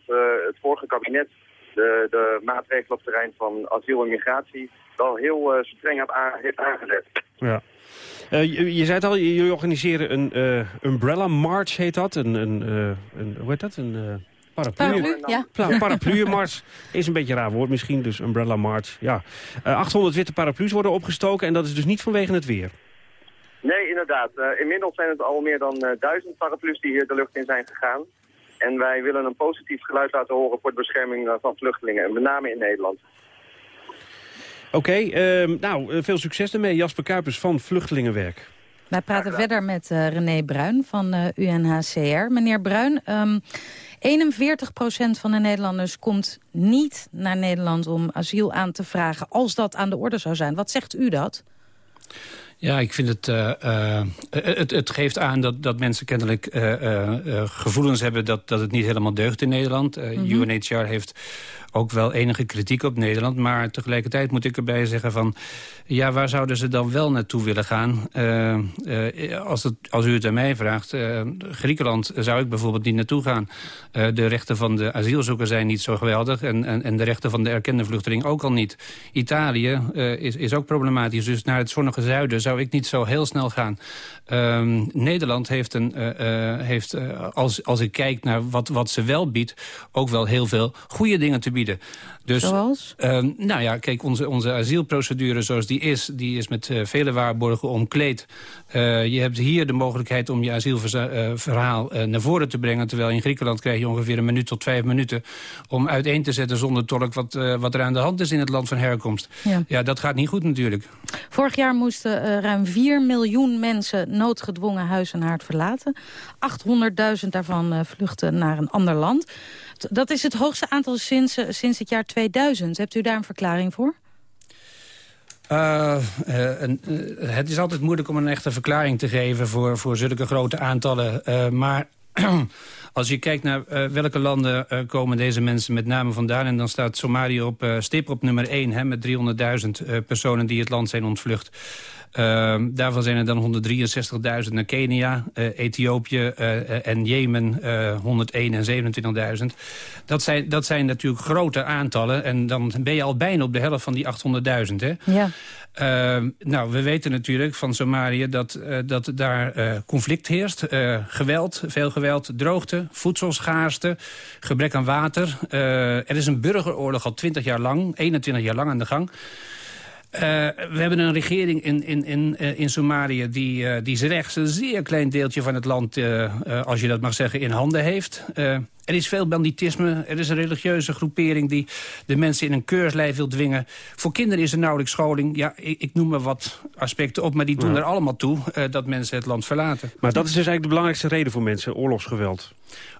het vorige kabinet de, de maatregelen op het terrein van asiel en migratie wel heel uh, streng heeft aangezet. Ja. Uh, je, je, zei het al, jullie organiseren een uh, Umbrella March, heet dat. Een, een, een hoe heet dat? Een paraplu. Paraplu, ja. Paraplu-march is een beetje een raar woord misschien, dus Umbrella March. Ja. 800 witte paraplu's worden opgestoken en dat is dus niet vanwege het weer. Nee, inderdaad. inmiddels zijn het al meer dan duizend paraplu's die hier de lucht in zijn gegaan. En wij willen een positief geluid laten horen voor de bescherming van vluchtelingen. En met name in Nederland. Oké, okay, uh, nou, veel succes ermee. Jasper Kuipers van Vluchtelingenwerk. Wij praten verder met uh, René Bruin van uh, UNHCR. Meneer Bruin, um, 41% van de Nederlanders komt niet naar Nederland om asiel aan te vragen... als dat aan de orde zou zijn. Wat zegt u dat? Ja, ik vind het, uh, uh, het... Het geeft aan dat, dat mensen kennelijk uh, gevoelens hebben... Dat, dat het niet helemaal deugt in Nederland. Mm -hmm. UNHCR heeft ook wel enige kritiek op Nederland. Maar tegelijkertijd moet ik erbij zeggen van... ja, waar zouden ze dan wel naartoe willen gaan? Uh, uh, als, als u het aan mij vraagt, uh, Griekenland zou ik bijvoorbeeld niet naartoe gaan. de rechten van de asielzoeker zijn niet zo geweldig... en, en, en de rechten van de erkende vluchteling ook al niet. Italië is, is ook problematisch, dus naar het zonnige zuiden zou ik niet zo heel snel gaan. Ehm, Nederland heeft, een, heeft als, als ik kijk naar wat, wat ze wel biedt... ook wel heel veel goede dingen te bieden. Dus, Zoals? Uh, nou ja, kijk, onze, onze asielprocedure zoals die is... die is met uh, vele waarborgen omkleed. Uh, je hebt hier de mogelijkheid om je asielverhaal uh, naar voren te brengen... terwijl in Griekenland krijg je ongeveer een minuut tot vijf minuten... om uiteen te zetten zonder tolk wat, wat er aan de hand is in het land van herkomst. Ja, ja dat gaat niet goed natuurlijk. Vorig jaar moesten ruim 4 miljoen mensen noodgedwongen huis en haard verlaten. 800.000 daarvan vluchten naar een ander land... Dat is het hoogste aantal sinds, sinds het jaar 2000. Hebt u daar een verklaring voor? Uh, uh, uh, het is altijd moeilijk om een echte verklaring te geven voor, voor zulke grote aantallen. maar [CLEARS THROAT] als je kijkt naar welke landen komen deze mensen met name vandaan... en dan staat Somalië op stip op nummer 1 hè, met 300.000 personen die het land zijn ontvlucht. Uh, daarvan zijn er dan 163.000 naar Kenia, uh, Ethiopië uh, en Jemen 101 en 27.000. Dat zijn, dat zijn natuurlijk grote aantallen. En dan ben je al bijna op de helft van die 800.000. Ja. Uh, nou, we weten natuurlijk van Somalië dat, uh, dat daar uh, conflict heerst. geweld, veel geweld, droogte, voedselschaarste, gebrek aan water. er is een burgeroorlog al 20 jaar lang, 21 jaar lang aan de gang. Uh, we hebben een regering in, in, in, uh, in Somalië die, uh, die een zeer klein deeltje van het land, als je dat mag zeggen, in handen heeft. Er is veel banditisme. Er is een religieuze groepering die de mensen in een keurslijf wil dwingen. Voor kinderen is er nauwelijks scholing. Ja, ik, ik noem maar wat aspecten op, maar die doen er allemaal toe... Uh, dat mensen het land verlaten. Maar dat is dus eigenlijk de belangrijkste reden voor mensen, oorlogsgeweld.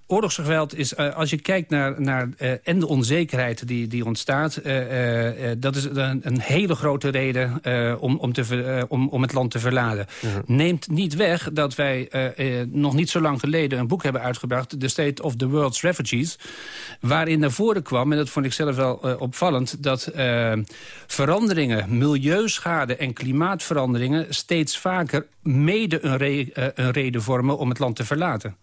Oorlogsgeweld is, uh, als je kijkt naar, naar uh, en de onzekerheid die, die ontstaat... Uh, dat is een, een, hele grote reden om, om, te ver, om, om het land te verladen. Ja. Neemt niet weg dat wij nog niet zo lang geleden een boek hebben uitgebracht... The State of the World's Waarin naar voren kwam... en dat vond ik zelf wel opvallend... dat veranderingen, milieuschade en klimaatveranderingen... steeds vaker mede een, re een reden vormen om het land te verlaten.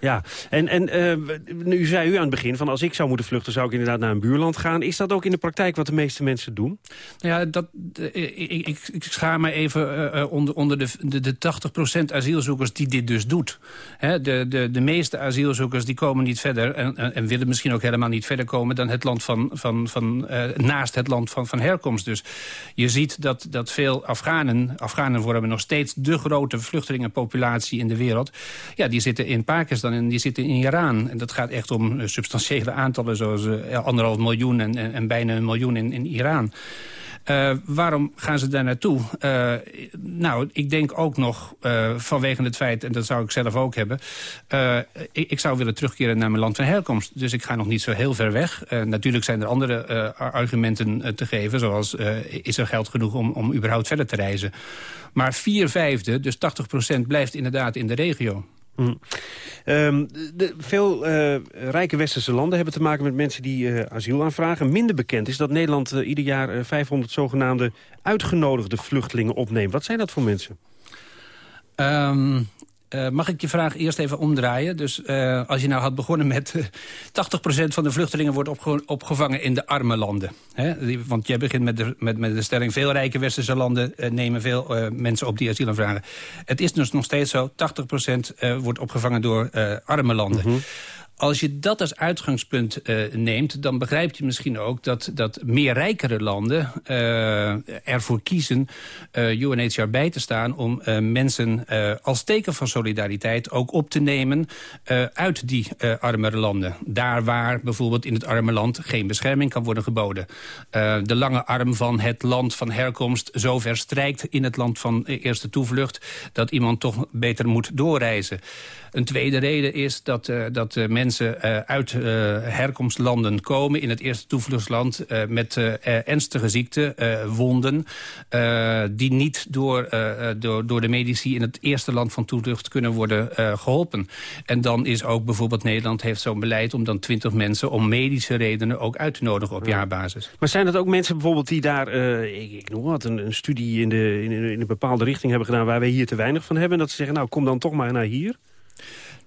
Ja, en, en uh, nu zei u aan het begin van als ik zou moeten vluchten... zou ik inderdaad naar een buurland gaan. Is dat ook in de praktijk wat de meeste mensen doen? Ja, dat, ik, ik, ik schaar me even uh, onder, onder de, de, de 80% asielzoekers die dit dus doet. De, de, de meeste asielzoekers die komen niet verder... En, en, en willen misschien ook helemaal niet verder komen... dan het land van, van, van, naast het land van, van herkomst. Dus je ziet dat, dat veel Afghanen... Afghanen vormen nog steeds de grote vluchtelingenpopulatie in de wereld. Ja, die zitten in Pakistan en die zitten in Iran. En dat gaat echt om substantiële aantallen zoals uh, anderhalf miljoen en, en, bijna een miljoen in, in Iran. Uh, waarom gaan ze daar naartoe? Nou, ik denk ook nog vanwege het feit, en dat zou ik zelf ook hebben... Ik, ik, zou willen terugkeren naar mijn land van herkomst. Dus ik ga nog niet zo heel ver weg. natuurlijk zijn er andere argumenten te geven... zoals is er geld genoeg om, om überhaupt verder te reizen. Maar vier vijfde, dus 80 procent, blijft inderdaad in de regio. Mm. De, veel uh, rijke westerse landen hebben te maken met mensen die uh, asiel aanvragen. Minder bekend is dat Nederland uh, ieder jaar 500 zogenaamde uitgenodigde vluchtelingen opneemt. Wat zijn dat voor mensen? Um, uh, mag ik je vraag eerst even omdraaien? Dus uh, als je nou had begonnen met uh, 80% van de vluchtelingen wordt opge opgevangen in de arme landen. Hè? Want jij begint met de, met, met de stelling, veel rijke westerse landen nemen veel mensen op die asiel aanvragen. Het is dus nog steeds zo, 80% wordt opgevangen door arme landen. -hmm. Als je dat als uitgangspunt uh, neemt, dan begrijp je misschien ook dat, dat meer rijkere landen uh, ervoor kiezen uh, UNHCR bij te staan om mensen als teken van solidariteit ook op te nemen uit die armere landen. Daar waar bijvoorbeeld in het arme land geen bescherming kan worden geboden. de lange arm van het land van herkomst zo ver strijkt in het land van eerste toevlucht dat iemand toch beter moet doorreizen. Een tweede reden is dat, dat uh, mensen uh, uit herkomstlanden komen... in het eerste toevluchtsland met ernstige ziekten, wonden... die niet door, door, door de medici in het eerste land van toevlucht kunnen worden geholpen. En dan is ook bijvoorbeeld Nederland heeft zo'n beleid... om dan twintig mensen om medische redenen ook uit te nodigen op jaarbasis. Maar zijn dat ook mensen bijvoorbeeld die daar, ik, ik noem wat, een, een studie in, de, in, in een bepaalde richting hebben gedaan... waar wij hier te weinig van hebben? En dat ze zeggen, nou kom dan toch maar naar hier?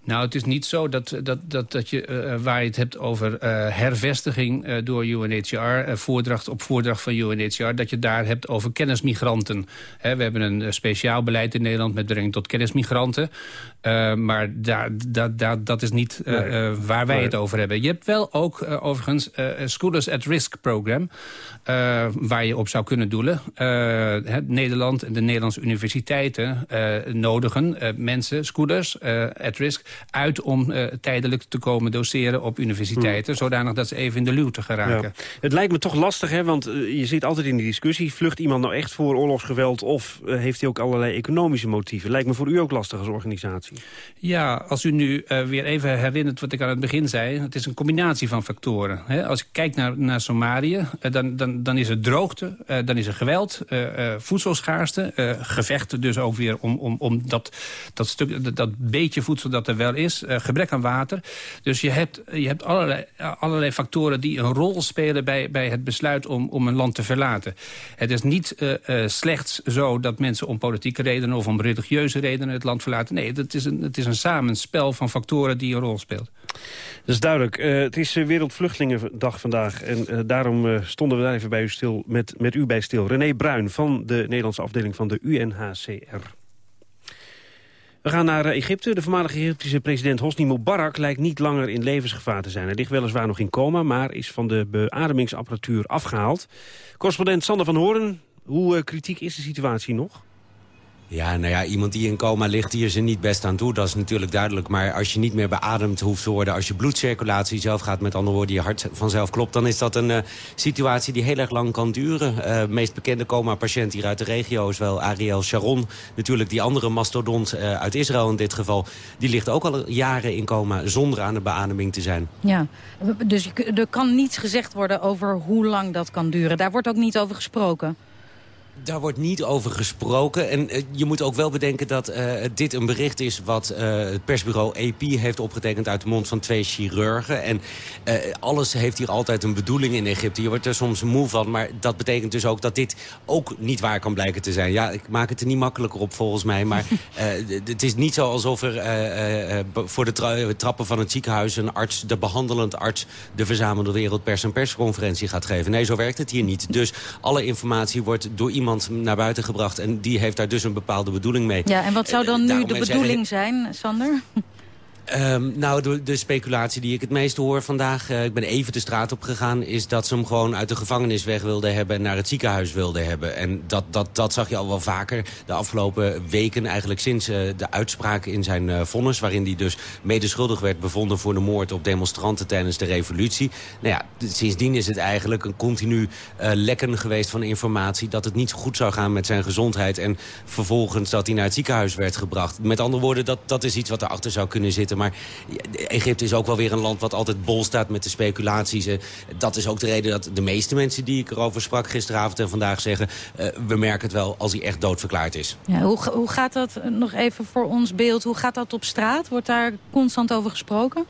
Nou, het is niet zo dat, dat, dat, dat je, uh, waar je het hebt over uh, hervestiging uh, door UNHCR... voordracht op voordracht van UNHCR... dat je daar hebt over kennismigranten. He, we hebben een speciaal beleid in Nederland... met betrekking tot kennismigranten. maar daar, daar, daar, dat is niet nee. waar wij nee. het over hebben. Je hebt wel ook overigens Schoolers at Risk program... waar je op zou kunnen doelen. Het Nederland en de Nederlandse universiteiten nodigen mensen, schoolers at risk uit om uh, tijdelijk te komen doseren op universiteiten... Hmm. zodanig dat ze even in de luwte geraken. Ja. Het lijkt me toch lastig, hè, want uh, je zit altijd in die discussie... vlucht iemand nou echt voor oorlogsgeweld of uh, heeft hij ook allerlei economische motieven? Lijkt me voor u ook lastig als organisatie. Ja, als u nu weer even herinnert wat ik aan het begin zei... het is een combinatie van factoren. Hè. Als ik kijk naar, naar Somalië, dan, dan, dan is er droogte, dan is er geweld... voedselschaarste, gevechten dus ook weer om, om, om dat, dat, stuk, dat, dat beetje voedsel dat er wel is. Uh, gebrek aan water. Dus je hebt, je hebt allerlei, allerlei factoren die een rol spelen... bij, bij het besluit om, om een land te verlaten. Het is niet uh, uh, slechts zo dat mensen om politieke redenen... of om religieuze redenen het land verlaten. Nee, het is een, het is een samenspel van factoren die een rol speelt. Dat is duidelijk. Het is Wereldvluchtelingendag vandaag. En daarom stonden we daar even bij u stil, met, met u bij stil. René Bruin van de Nederlandse afdeling van de UNHCR. We gaan naar eh, Egypte. De voormalige Egyptische president Hosni Mubarak lijkt niet langer in levensgevaar te zijn. Hij ligt weliswaar nog in coma, maar is van de beademingsapparatuur afgehaald. Correspondent Sander van Hoorn, hoe uh, kritiek is de situatie nog? Ja, nou ja, iemand die in coma ligt, die is er niet best aan toe. Dat is natuurlijk duidelijk. Maar als je niet meer beademd hoeft te worden... als je bloedcirculatie zelf gaat, met andere woorden... je hart vanzelf klopt, dan is dat een uh, situatie die heel erg lang kan duren. De meest bekende coma-patiënt hier uit de regio is wel Ariel Sharon. Natuurlijk die andere mastodont uh, uit Israël in dit geval. Die ligt ook al jaren in coma zonder aan de beademing te zijn. Ja, dus er kan niets gezegd worden over hoe lang dat kan duren. Daar wordt ook niet over gesproken. Daar wordt niet over gesproken. En uh, je moet ook wel bedenken dat uh, dit een bericht is... wat uh, het persbureau AP heeft opgetekend uit de mond van twee chirurgen. En alles heeft hier altijd een bedoeling in Egypte. Je wordt er soms moe van, maar dat betekent dus ook... dat dit ook niet waar kan blijken te zijn. Ja, ik maak het er niet makkelijker op volgens mij. Maar [LAUGHS] het is niet zo alsof er voor de tra trappen van het ziekenhuis... een arts, de behandelend arts, de verzamelde wereldpers... een persconferentie gaat geven. Nee, zo werkt het hier niet. Dus alle informatie wordt door iemand naar buiten gebracht. En die heeft daar dus een bepaalde bedoeling mee. Ja, en wat zou dan nu de bedoeling zijn, Sander? Um, nou, de, de, speculatie die ik het meest hoor vandaag... Uh, ik ben even de straat op gegaan... is dat ze hem gewoon uit de gevangenis weg wilden hebben... en naar het ziekenhuis wilden hebben. En dat, dat, dat zag je al wel vaker de afgelopen weken... eigenlijk sinds uh, de uitspraak in zijn uh, vonnis... waarin hij dus medeschuldig werd bevonden voor de moord op demonstranten... tijdens de revolutie. Nou ja, sindsdien is het eigenlijk een continu lekken geweest van informatie... dat het niet goed zou gaan met zijn gezondheid... en vervolgens dat hij naar het ziekenhuis werd gebracht. Met andere woorden, dat, dat is iets wat erachter zou kunnen zitten... Maar Egypte is ook wel weer een land wat altijd bol staat met de speculaties. Dat is ook de reden dat de meeste mensen die ik erover sprak gisteravond en vandaag zeggen... Uh, we merken het wel als hij echt doodverklaard is. Ja, hoe, hoe gaat dat, nog even voor ons beeld, hoe gaat dat op straat? Wordt daar constant over gesproken?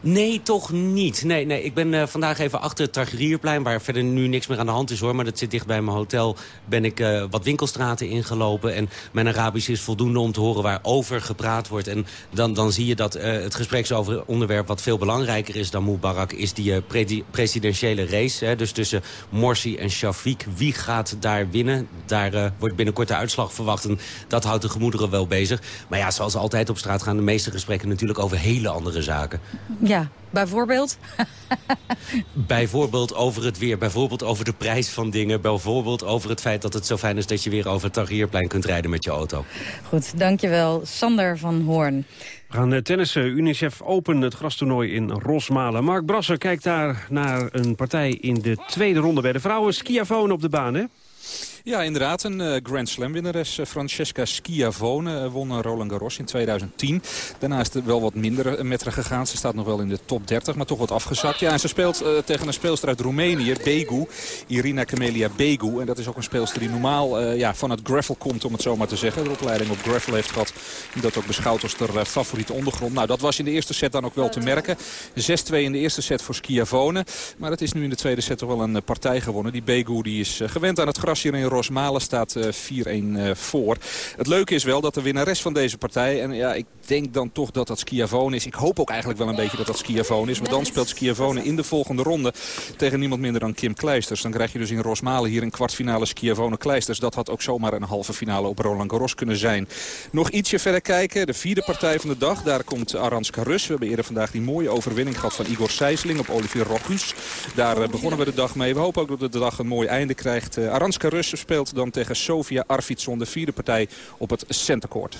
Nee, toch niet. Nee, nee. Ik ben uh, vandaag even achter het Targerierplein... waar verder nu niks meer aan de hand is, hoor. Maar dat zit dicht bij mijn hotel. Ben ik uh, wat winkelstraten ingelopen. En mijn Arabisch is voldoende om te horen waarover gepraat wordt. En dan, dan zie je dat uh, het gespreksonderwerp... wat veel belangrijker is dan Mubarak... is die pre presidentiële race. Hè, dus tussen Morsi en Shafiq. Wie gaat daar winnen? Daar wordt binnenkort de uitslag verwacht. En dat houdt de gemoederen wel bezig. Maar ja, zoals altijd op straat gaan de meeste gesprekken... natuurlijk over hele andere zaken. Ja, bijvoorbeeld? [LAUGHS] bijvoorbeeld over het weer, bijvoorbeeld over de prijs van dingen... bijvoorbeeld over het feit dat het zo fijn is dat je weer over het Tahrirplein kunt rijden met je auto. Goed, dankjewel. Sander van Hoorn. We gaan tennissen. Unicef Open, het grastoernooi in Rosmalen. Mark Brasser kijkt daar naar een partij in de tweede ronde bij de vrouwen. Skiavoon op de baan, hè? Ja, inderdaad. Een uh, Grand Slam winnares. Uh, Francesca Schiavone uh, won Roland Garros in 2010. Daarna is het wel wat minder meteren gegaan. Ze staat nog wel in de top 30, maar toch wat afgezakt. Ja, en ze speelt tegen een speelster uit Roemenië, Begu. Irina Camelia Begu. En dat is ook een speelster die normaal ja, van het gravel komt, om het zo maar te zeggen. De opleiding op gravel heeft gehad. Dat ook beschouwd als de favoriete ondergrond. Nou, dat was in de eerste set dan ook wel te merken. 6-2 in de eerste set voor Schiavone. Maar het is nu in de tweede set toch wel een partij gewonnen. Die Begu die is gewend aan het gras hier in Rosmalen staat 4-1 uh, voor. Het leuke is wel dat de winnares van deze partij... en ja, ik denk dan toch dat dat Schiavone is. Ik hoop ook eigenlijk wel een beetje dat dat Schiavone is. Maar dan speelt Schiavone in de volgende ronde tegen niemand minder dan Kim Kleisters. Dan krijg je dus in Rosmalen hier een kwartfinale Schiavone-Kleisters. Dat had ook zomaar een halve finale op Roland Garros kunnen zijn. Nog ietsje verder kijken. De vierde partij van de dag. Daar komt Aranska Rus. We hebben eerder vandaag die mooie overwinning gehad van Igor Sijsling op Olivier Rogus. Daar uh, begonnen we de dag mee. We hopen ook dat de dag een mooi einde krijgt. Aranska Rus speelt dan tegen Sofia Arvidsson, de vierde partij op het centercourt.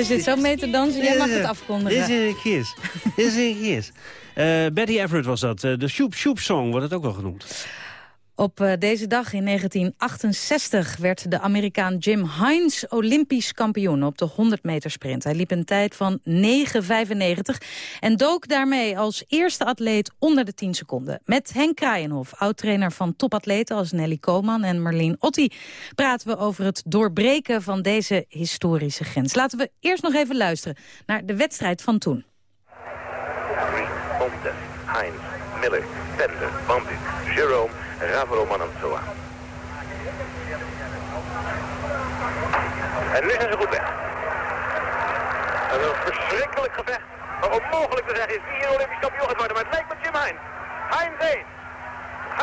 Je zit zo mee te dansen, jij mag het afkondigen. Dit is een kiss. Dit [LAUGHS] is een kiss. Uh, Betty Everett was dat. Uh, de Shoop Shoop Song wordt het ook wel genoemd. Op uh, deze dag in 1968 werd de Amerikaan Jim Hines Olympisch kampioen op de 100 meter sprint. Hij liep een tijd van 9,95 en dook daarmee als eerste atleet onder de 10 seconden. Met Henk Kraaienhof, oud-trainer van topatleten als Nelly Koman en Marleen Otti, praten we over het doorbreken van deze historische grens. Laten we eerst nog even luisteren naar de wedstrijd van toen. Heinz, Miller, Bambu, Mananzoa. En nu zijn ze goed weg. Een verschrikkelijk gevecht. Maar onmogelijk te zeggen is wie hier Olympisch kampioen gaat worden. Maar het lijkt met Jim Heinz. Heinz 1.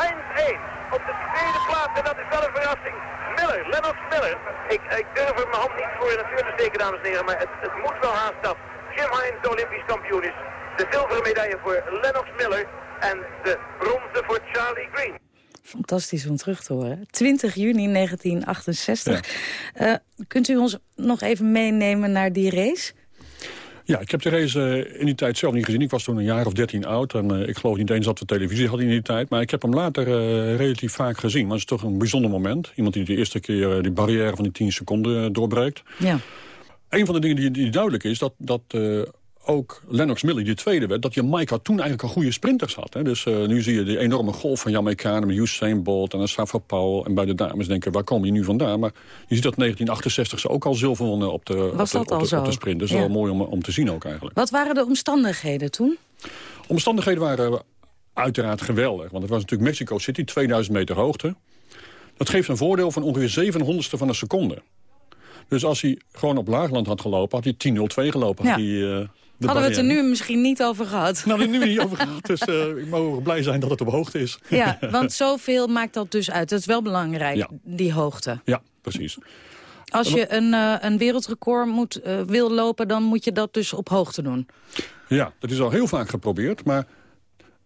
Heinz 1. Op de tweede plaats en dat is wel een verrassing. Miller, Lennox Miller. Ik, ik durf er mijn hand niet voor in het vuur te steken, dames en heren. Maar het, het moet wel haast dat Jim Heinz Olympisch kampioen is. De zilveren medaille voor Lennox Miller en de bronzen voor Charlie Green. Fantastisch om terug te horen. 20 juni 1968. Uh, kunt u ons nog even meenemen naar die race? Ja, ik heb de race uh, in die tijd zelf niet gezien. Ik was toen een jaar of dertien oud. En uh, ik geloof niet eens dat we televisie hadden in die tijd. Maar ik heb hem later relatief vaak gezien. Maar het is toch een bijzonder moment. Iemand die de eerste keer die barrière van die 10 seconden doorbreekt. Ja. Een van de dingen die, die duidelijk is... dat, dat ook Lennox Millie, die tweede werd... dat Jamaica toen eigenlijk al goede sprinters had. Hè. Dus uh, nu zie je die enorme golf van Jamaicanen... met Usain Bolt en Safa Powell. En bij de dames denken, waar komen die nu vandaan? Maar je ziet dat 1968 ze ook al zilver wonnen op de, Was op de, dat op de, al op de zo? sprint. Dat is Ja. wel mooi om, om te zien ook eigenlijk. Wat waren de omstandigheden toen? Omstandigheden waren uiteraard geweldig. Want het was natuurlijk Mexico City, 2000 meter hoogte. Dat geeft een voordeel van ongeveer 700ste van een seconde. Dus als hij gewoon op laagland had gelopen, had hij 10.02 gelopen. Had Ja. hij, eh, de Hadden we het er nu misschien niet over gehad. Nou, het nu niet over [LAUGHS] gehad. Dus eh, ik mag blij zijn dat het op hoogte is. Ja, [LAUGHS] want zoveel maakt dat dus uit. Dat is wel belangrijk, Ja. die hoogte. Ja, precies. Als je een, eh, een wereldrecord moet, eh, wil lopen, dan moet je dat dus op hoogte doen. Ja, dat is al heel vaak geprobeerd, maar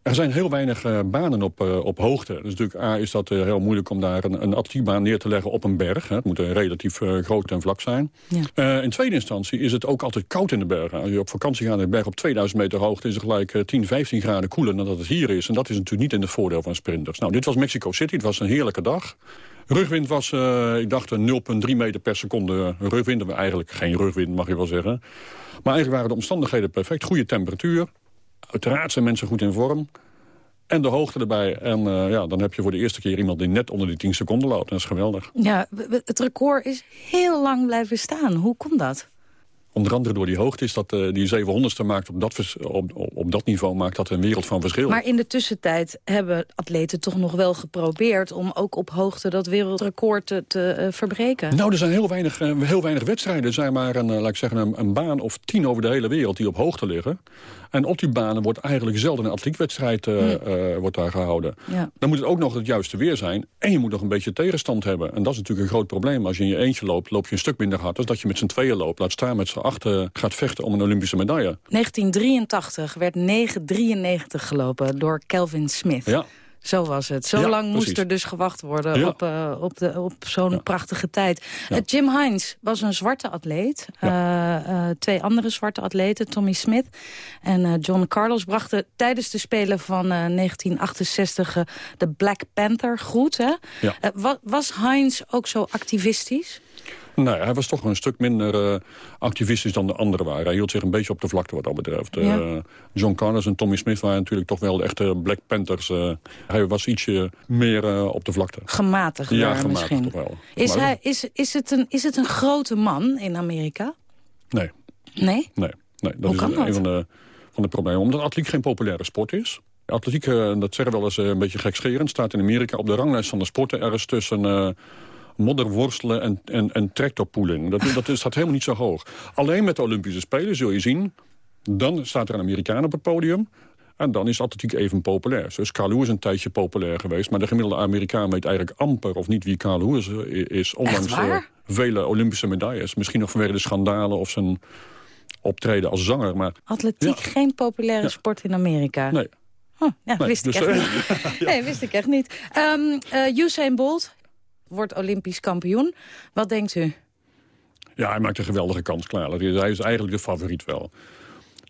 er zijn heel weinig eh, banen op, eh, op hoogte. Dus natuurlijk, A, is dat eh, heel moeilijk om daar een, een atletiekbaan neer te leggen op een berg. Hè. Het moet eh, relatief groot en vlak zijn. Ja. In tweede instantie is het ook altijd koud in de bergen. Als je op vakantie gaat in de berg op 2000 meter hoogte... is het gelijk eh, 10, 15 graden koeler dan dat het hier is. En dat is natuurlijk niet in het voordeel van sprinters. Nou, dit was Mexico City, het was een heerlijke dag. Rugwind was, ik dacht, een 0,3 meter per seconde rugwind. Eigenlijk geen rugwind, mag je wel zeggen. Maar eigenlijk waren de omstandigheden perfect. Goede temperatuur. Uiteraard zijn mensen goed in vorm. En de hoogte erbij. En eh, ja, dan heb je voor de eerste keer iemand die net onder die 10 seconden loopt. Dat is geweldig. Ja, het record is heel lang blijven staan. Hoe komt dat? Onder andere door die hoogte is dat eh, die 700ste maakt op dat, op, op, dat niveau maakt dat een wereld van verschil. Maar in de tussentijd hebben atleten toch nog wel geprobeerd... om ook op hoogte dat wereldrecord te, te eh, verbreken. Nou, er zijn heel weinig, heel weinig wedstrijden. Er zijn maar een, laat ik zeggen, een, een baan of tien over de hele wereld die op hoogte liggen. En op die banen wordt eigenlijk zelden een atletiekwedstrijd eh, eh, wordt daar gehouden. Ja. Dan moet het ook nog het juiste weer zijn. En je moet nog een beetje tegenstand hebben. En dat is natuurlijk een groot probleem. Als je in je eentje loopt, loop je een stuk minder hard... dan dat je met z'n tweeën loopt. Laat staan met z'n achten gaat vechten om een Olympische medaille. 1983 werd 9,93 gelopen door Kelvin Smith. Ja. Zo was het. Zo Ja, lang moest er dus gewacht worden Ja. op, eh, op, de, op zo'n prachtige tijd. Eh, Jim Hines was een zwarte atleet. Eh, twee andere zwarte atleten, Tommy Smith en John Carlos... brachten tijdens de Spelen van eh, 1968 eh, de Black Panther goed. Hè? Wa- was Hines ook zo activistisch? Nee, hij was toch een stuk minder eh, activistisch dan de anderen waren. Hij hield zich een beetje op de vlakte wat dat betreft. Ja. Eh, John Carlos en Tommy Smith waren natuurlijk toch wel de echte Black Panthers. eh. hij was ietsje meer op de vlakte. Gematigder Ja, gematigd misschien. toch wel. Is, Maar- hij, is, is, het een, is het een grote man in Amerika? Nee, Nee? nee, nee. Dat Hoe is kan een, dat? van de, van de problemen. Omdat atletiek geen populaire sport is. Atletiek, dat zeggen we wel eens een beetje gekscherend... staat in Amerika op de ranglijst van de sporten ergens tussen... modderworstelen en, en, en tractorpooling. Dat, dat staat helemaal niet zo hoog. Alleen met de Olympische Spelen zul je zien... dan staat er een Amerikaan op het podium... En dan is atletiek even populair. Dus Carl is een tijdje populair geweest. Maar de gemiddelde Amerikaan weet eigenlijk amper of niet wie Carl Lewis is. Ondanks eh, vele Olympische medailles. Misschien nog vanwege de schandalen of zijn optreden als zanger. Maar Atletiek geen populaire sport in Amerika? nee. Huh, ja, Nee, wist ik dus, echt eh, niet. [LAUGHS] Nee, wist ik echt niet. Ehm, eh, Usain Bolt wordt Olympisch kampioen. Wat denkt u? Ja, hij maakt een geweldige kans klaar. Hij is eigenlijk de favoriet wel.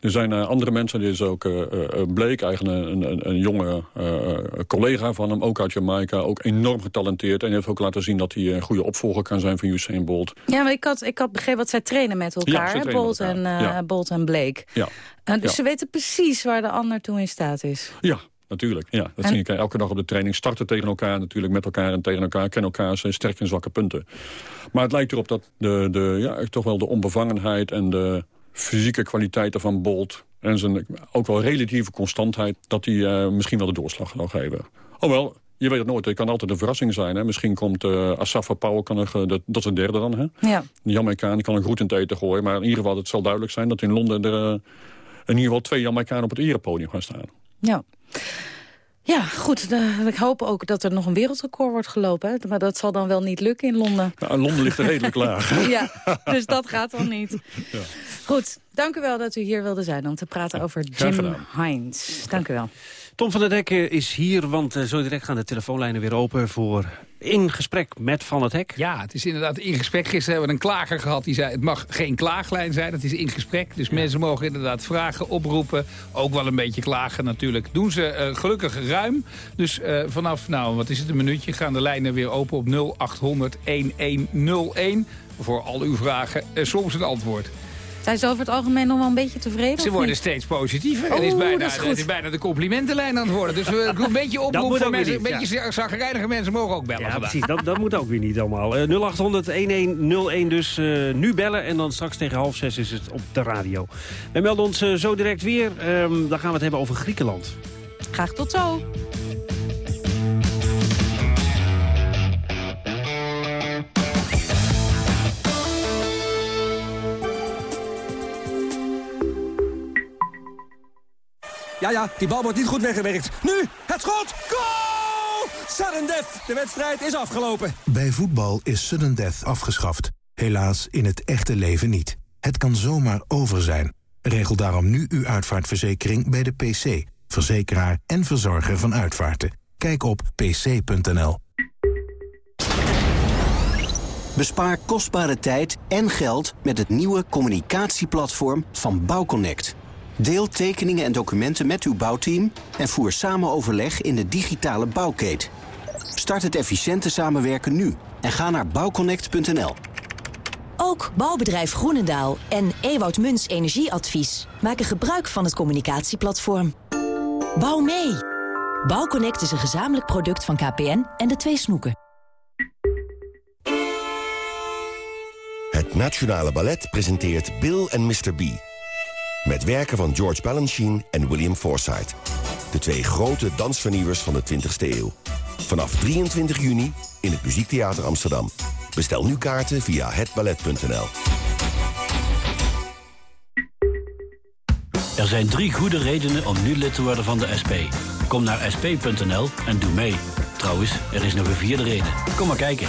Er zijn uh, andere mensen, er is ook uh, uh, Blake, eigenlijk een, een, een jonge collega van hem, ook uit Jamaica, ook enorm getalenteerd. En heeft ook laten zien dat hij een goede opvolger kan zijn van Usain Bolt. Ja, maar ik had, ik had begrepen wat zij trainen met elkaar, ja, Bolt. En, Ja. Bolt en Blake. Ja. dus Ja. ze weten precies waar de ander toe in staat is. Ja, natuurlijk. Ja, dat En- zie ik elke dag op de training. Starten tegen elkaar natuurlijk, met elkaar en tegen elkaar. Kennen elkaars eh, sterke en zwakke punten. Maar het lijkt erop dat de, de, ja, toch wel de onbevangenheid... en de fysieke kwaliteiten van Bolt... en zijn ook wel relatieve constantheid... dat hij eh, misschien wel de doorslag zal geven. Hoewel, je weet het nooit. Het kan altijd een verrassing zijn. Hè. Misschien komt eh Asafa Powell, kan er, dat, dat is een derde dan. Hè. Ja. De Jamaikaan die kan een groet in het eten gooien. Maar in ieder geval, het zal duidelijk zijn... dat in Londen er eh, in ieder geval twee Jamaicanen op het erepodium gaan staan. Ja. Ja, goed. de- ik hoop ook dat er nog een wereldrecord wordt gelopen. Hè? Maar dat zal dan wel niet lukken in Londen. Nou, Londen ligt er redelijk laag. [LAUGHS] Ja, dus dat gaat dan niet. Goed, dank u wel dat u hier wilde zijn om te praten over Jim. Hines. Dank u wel. Tom van der Dek eh, is hier, want eh, zo direct gaan de telefoonlijnen weer open... voor In Gesprek met Van het Hek. Ja, het is inderdaad in gesprek. Gisteren hebben we een klager gehad die zei... het mag geen klaaglijn zijn, het is in gesprek. Dus mensen mogen inderdaad vragen, oproepen. Ook wel een beetje klagen natuurlijk. Doen ze eh, gelukkig ruim. Dus vanaf, nou, wat is het, een minuutje... gaan de lijnen weer open op 0800-1101. Voor al uw vragen en soms een antwoord. Zijn ze over het algemeen nog wel een beetje tevreden? Ze worden steeds positiever. Oh, het, is bijna, dat is goed. het is bijna de complimentenlijn aan het worden. Dus we [LAUGHS] een beetje oproep voor ook mensen. weer Een beetje zagrijnige mensen mogen ook bellen Ja, vandaag. precies. Dat, dat moet ook weer niet allemaal. Eh 0800-1101 dus eh, nu bellen. En dan straks tegen half zes is het op de radio. Wij melden ons eh, zo direct weer. Ehm, dan gaan we het hebben over Griekenland. Graag tot zo. Ja, ja, die bal wordt niet goed weggewerkt. Nu, het schot! Goal! Sudden death. De wedstrijd is afgelopen. Bij voetbal is sudden death afgeschaft. Helaas in het echte leven niet. Het kan zomaar over zijn. Regel daarom nu uw uitvaartverzekering bij de PC. Verzekeraar en verzorger van uitvaarten. Kijk op pc.nl. Bespaar kostbare tijd en geld met het nieuwe communicatieplatform van Bouwconnect. Deel tekeningen en documenten met uw bouwteam en voer samen overleg in de digitale bouwkeet. Start het efficiënte samenwerken nu en ga naar bouwconnect.nl. Ook bouwbedrijf Groenendaal en Ewout Muns Energieadvies maken gebruik van het communicatieplatform. Bouw mee! Bouwconnect is een gezamenlijk product van KPN en de twee snoeken. Het Nationale Ballet presenteert Bill en Mr. B. Met werken van George Balanchine en William Forsythe. De twee grote dansvernieuwers van de 20e eeuw. Vanaf 23 juni in het Muziektheater Amsterdam. Bestel nu kaarten via hetballet.nl. Er zijn drie goede redenen om nu lid te worden van de SP. Kom naar sp.nl en doe mee. Trouwens, er is nog een vierde reden. Kom maar kijken.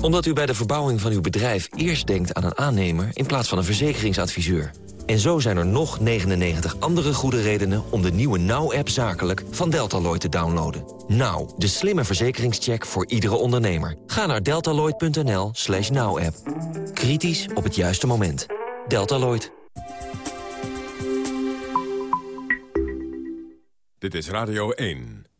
Omdat u bij de verbouwing van uw bedrijf eerst denkt aan een aannemer... in plaats van een verzekeringsadviseur. En zo zijn er nog 99 andere goede redenen... om de nieuwe Now-app zakelijk van Deltaloid te downloaden. Now, de slimme verzekeringscheck voor iedere ondernemer. Ga naar deltaloid.nl slash now-app. Kritisch op het juiste moment. Deltaloid. Dit is Radio 1.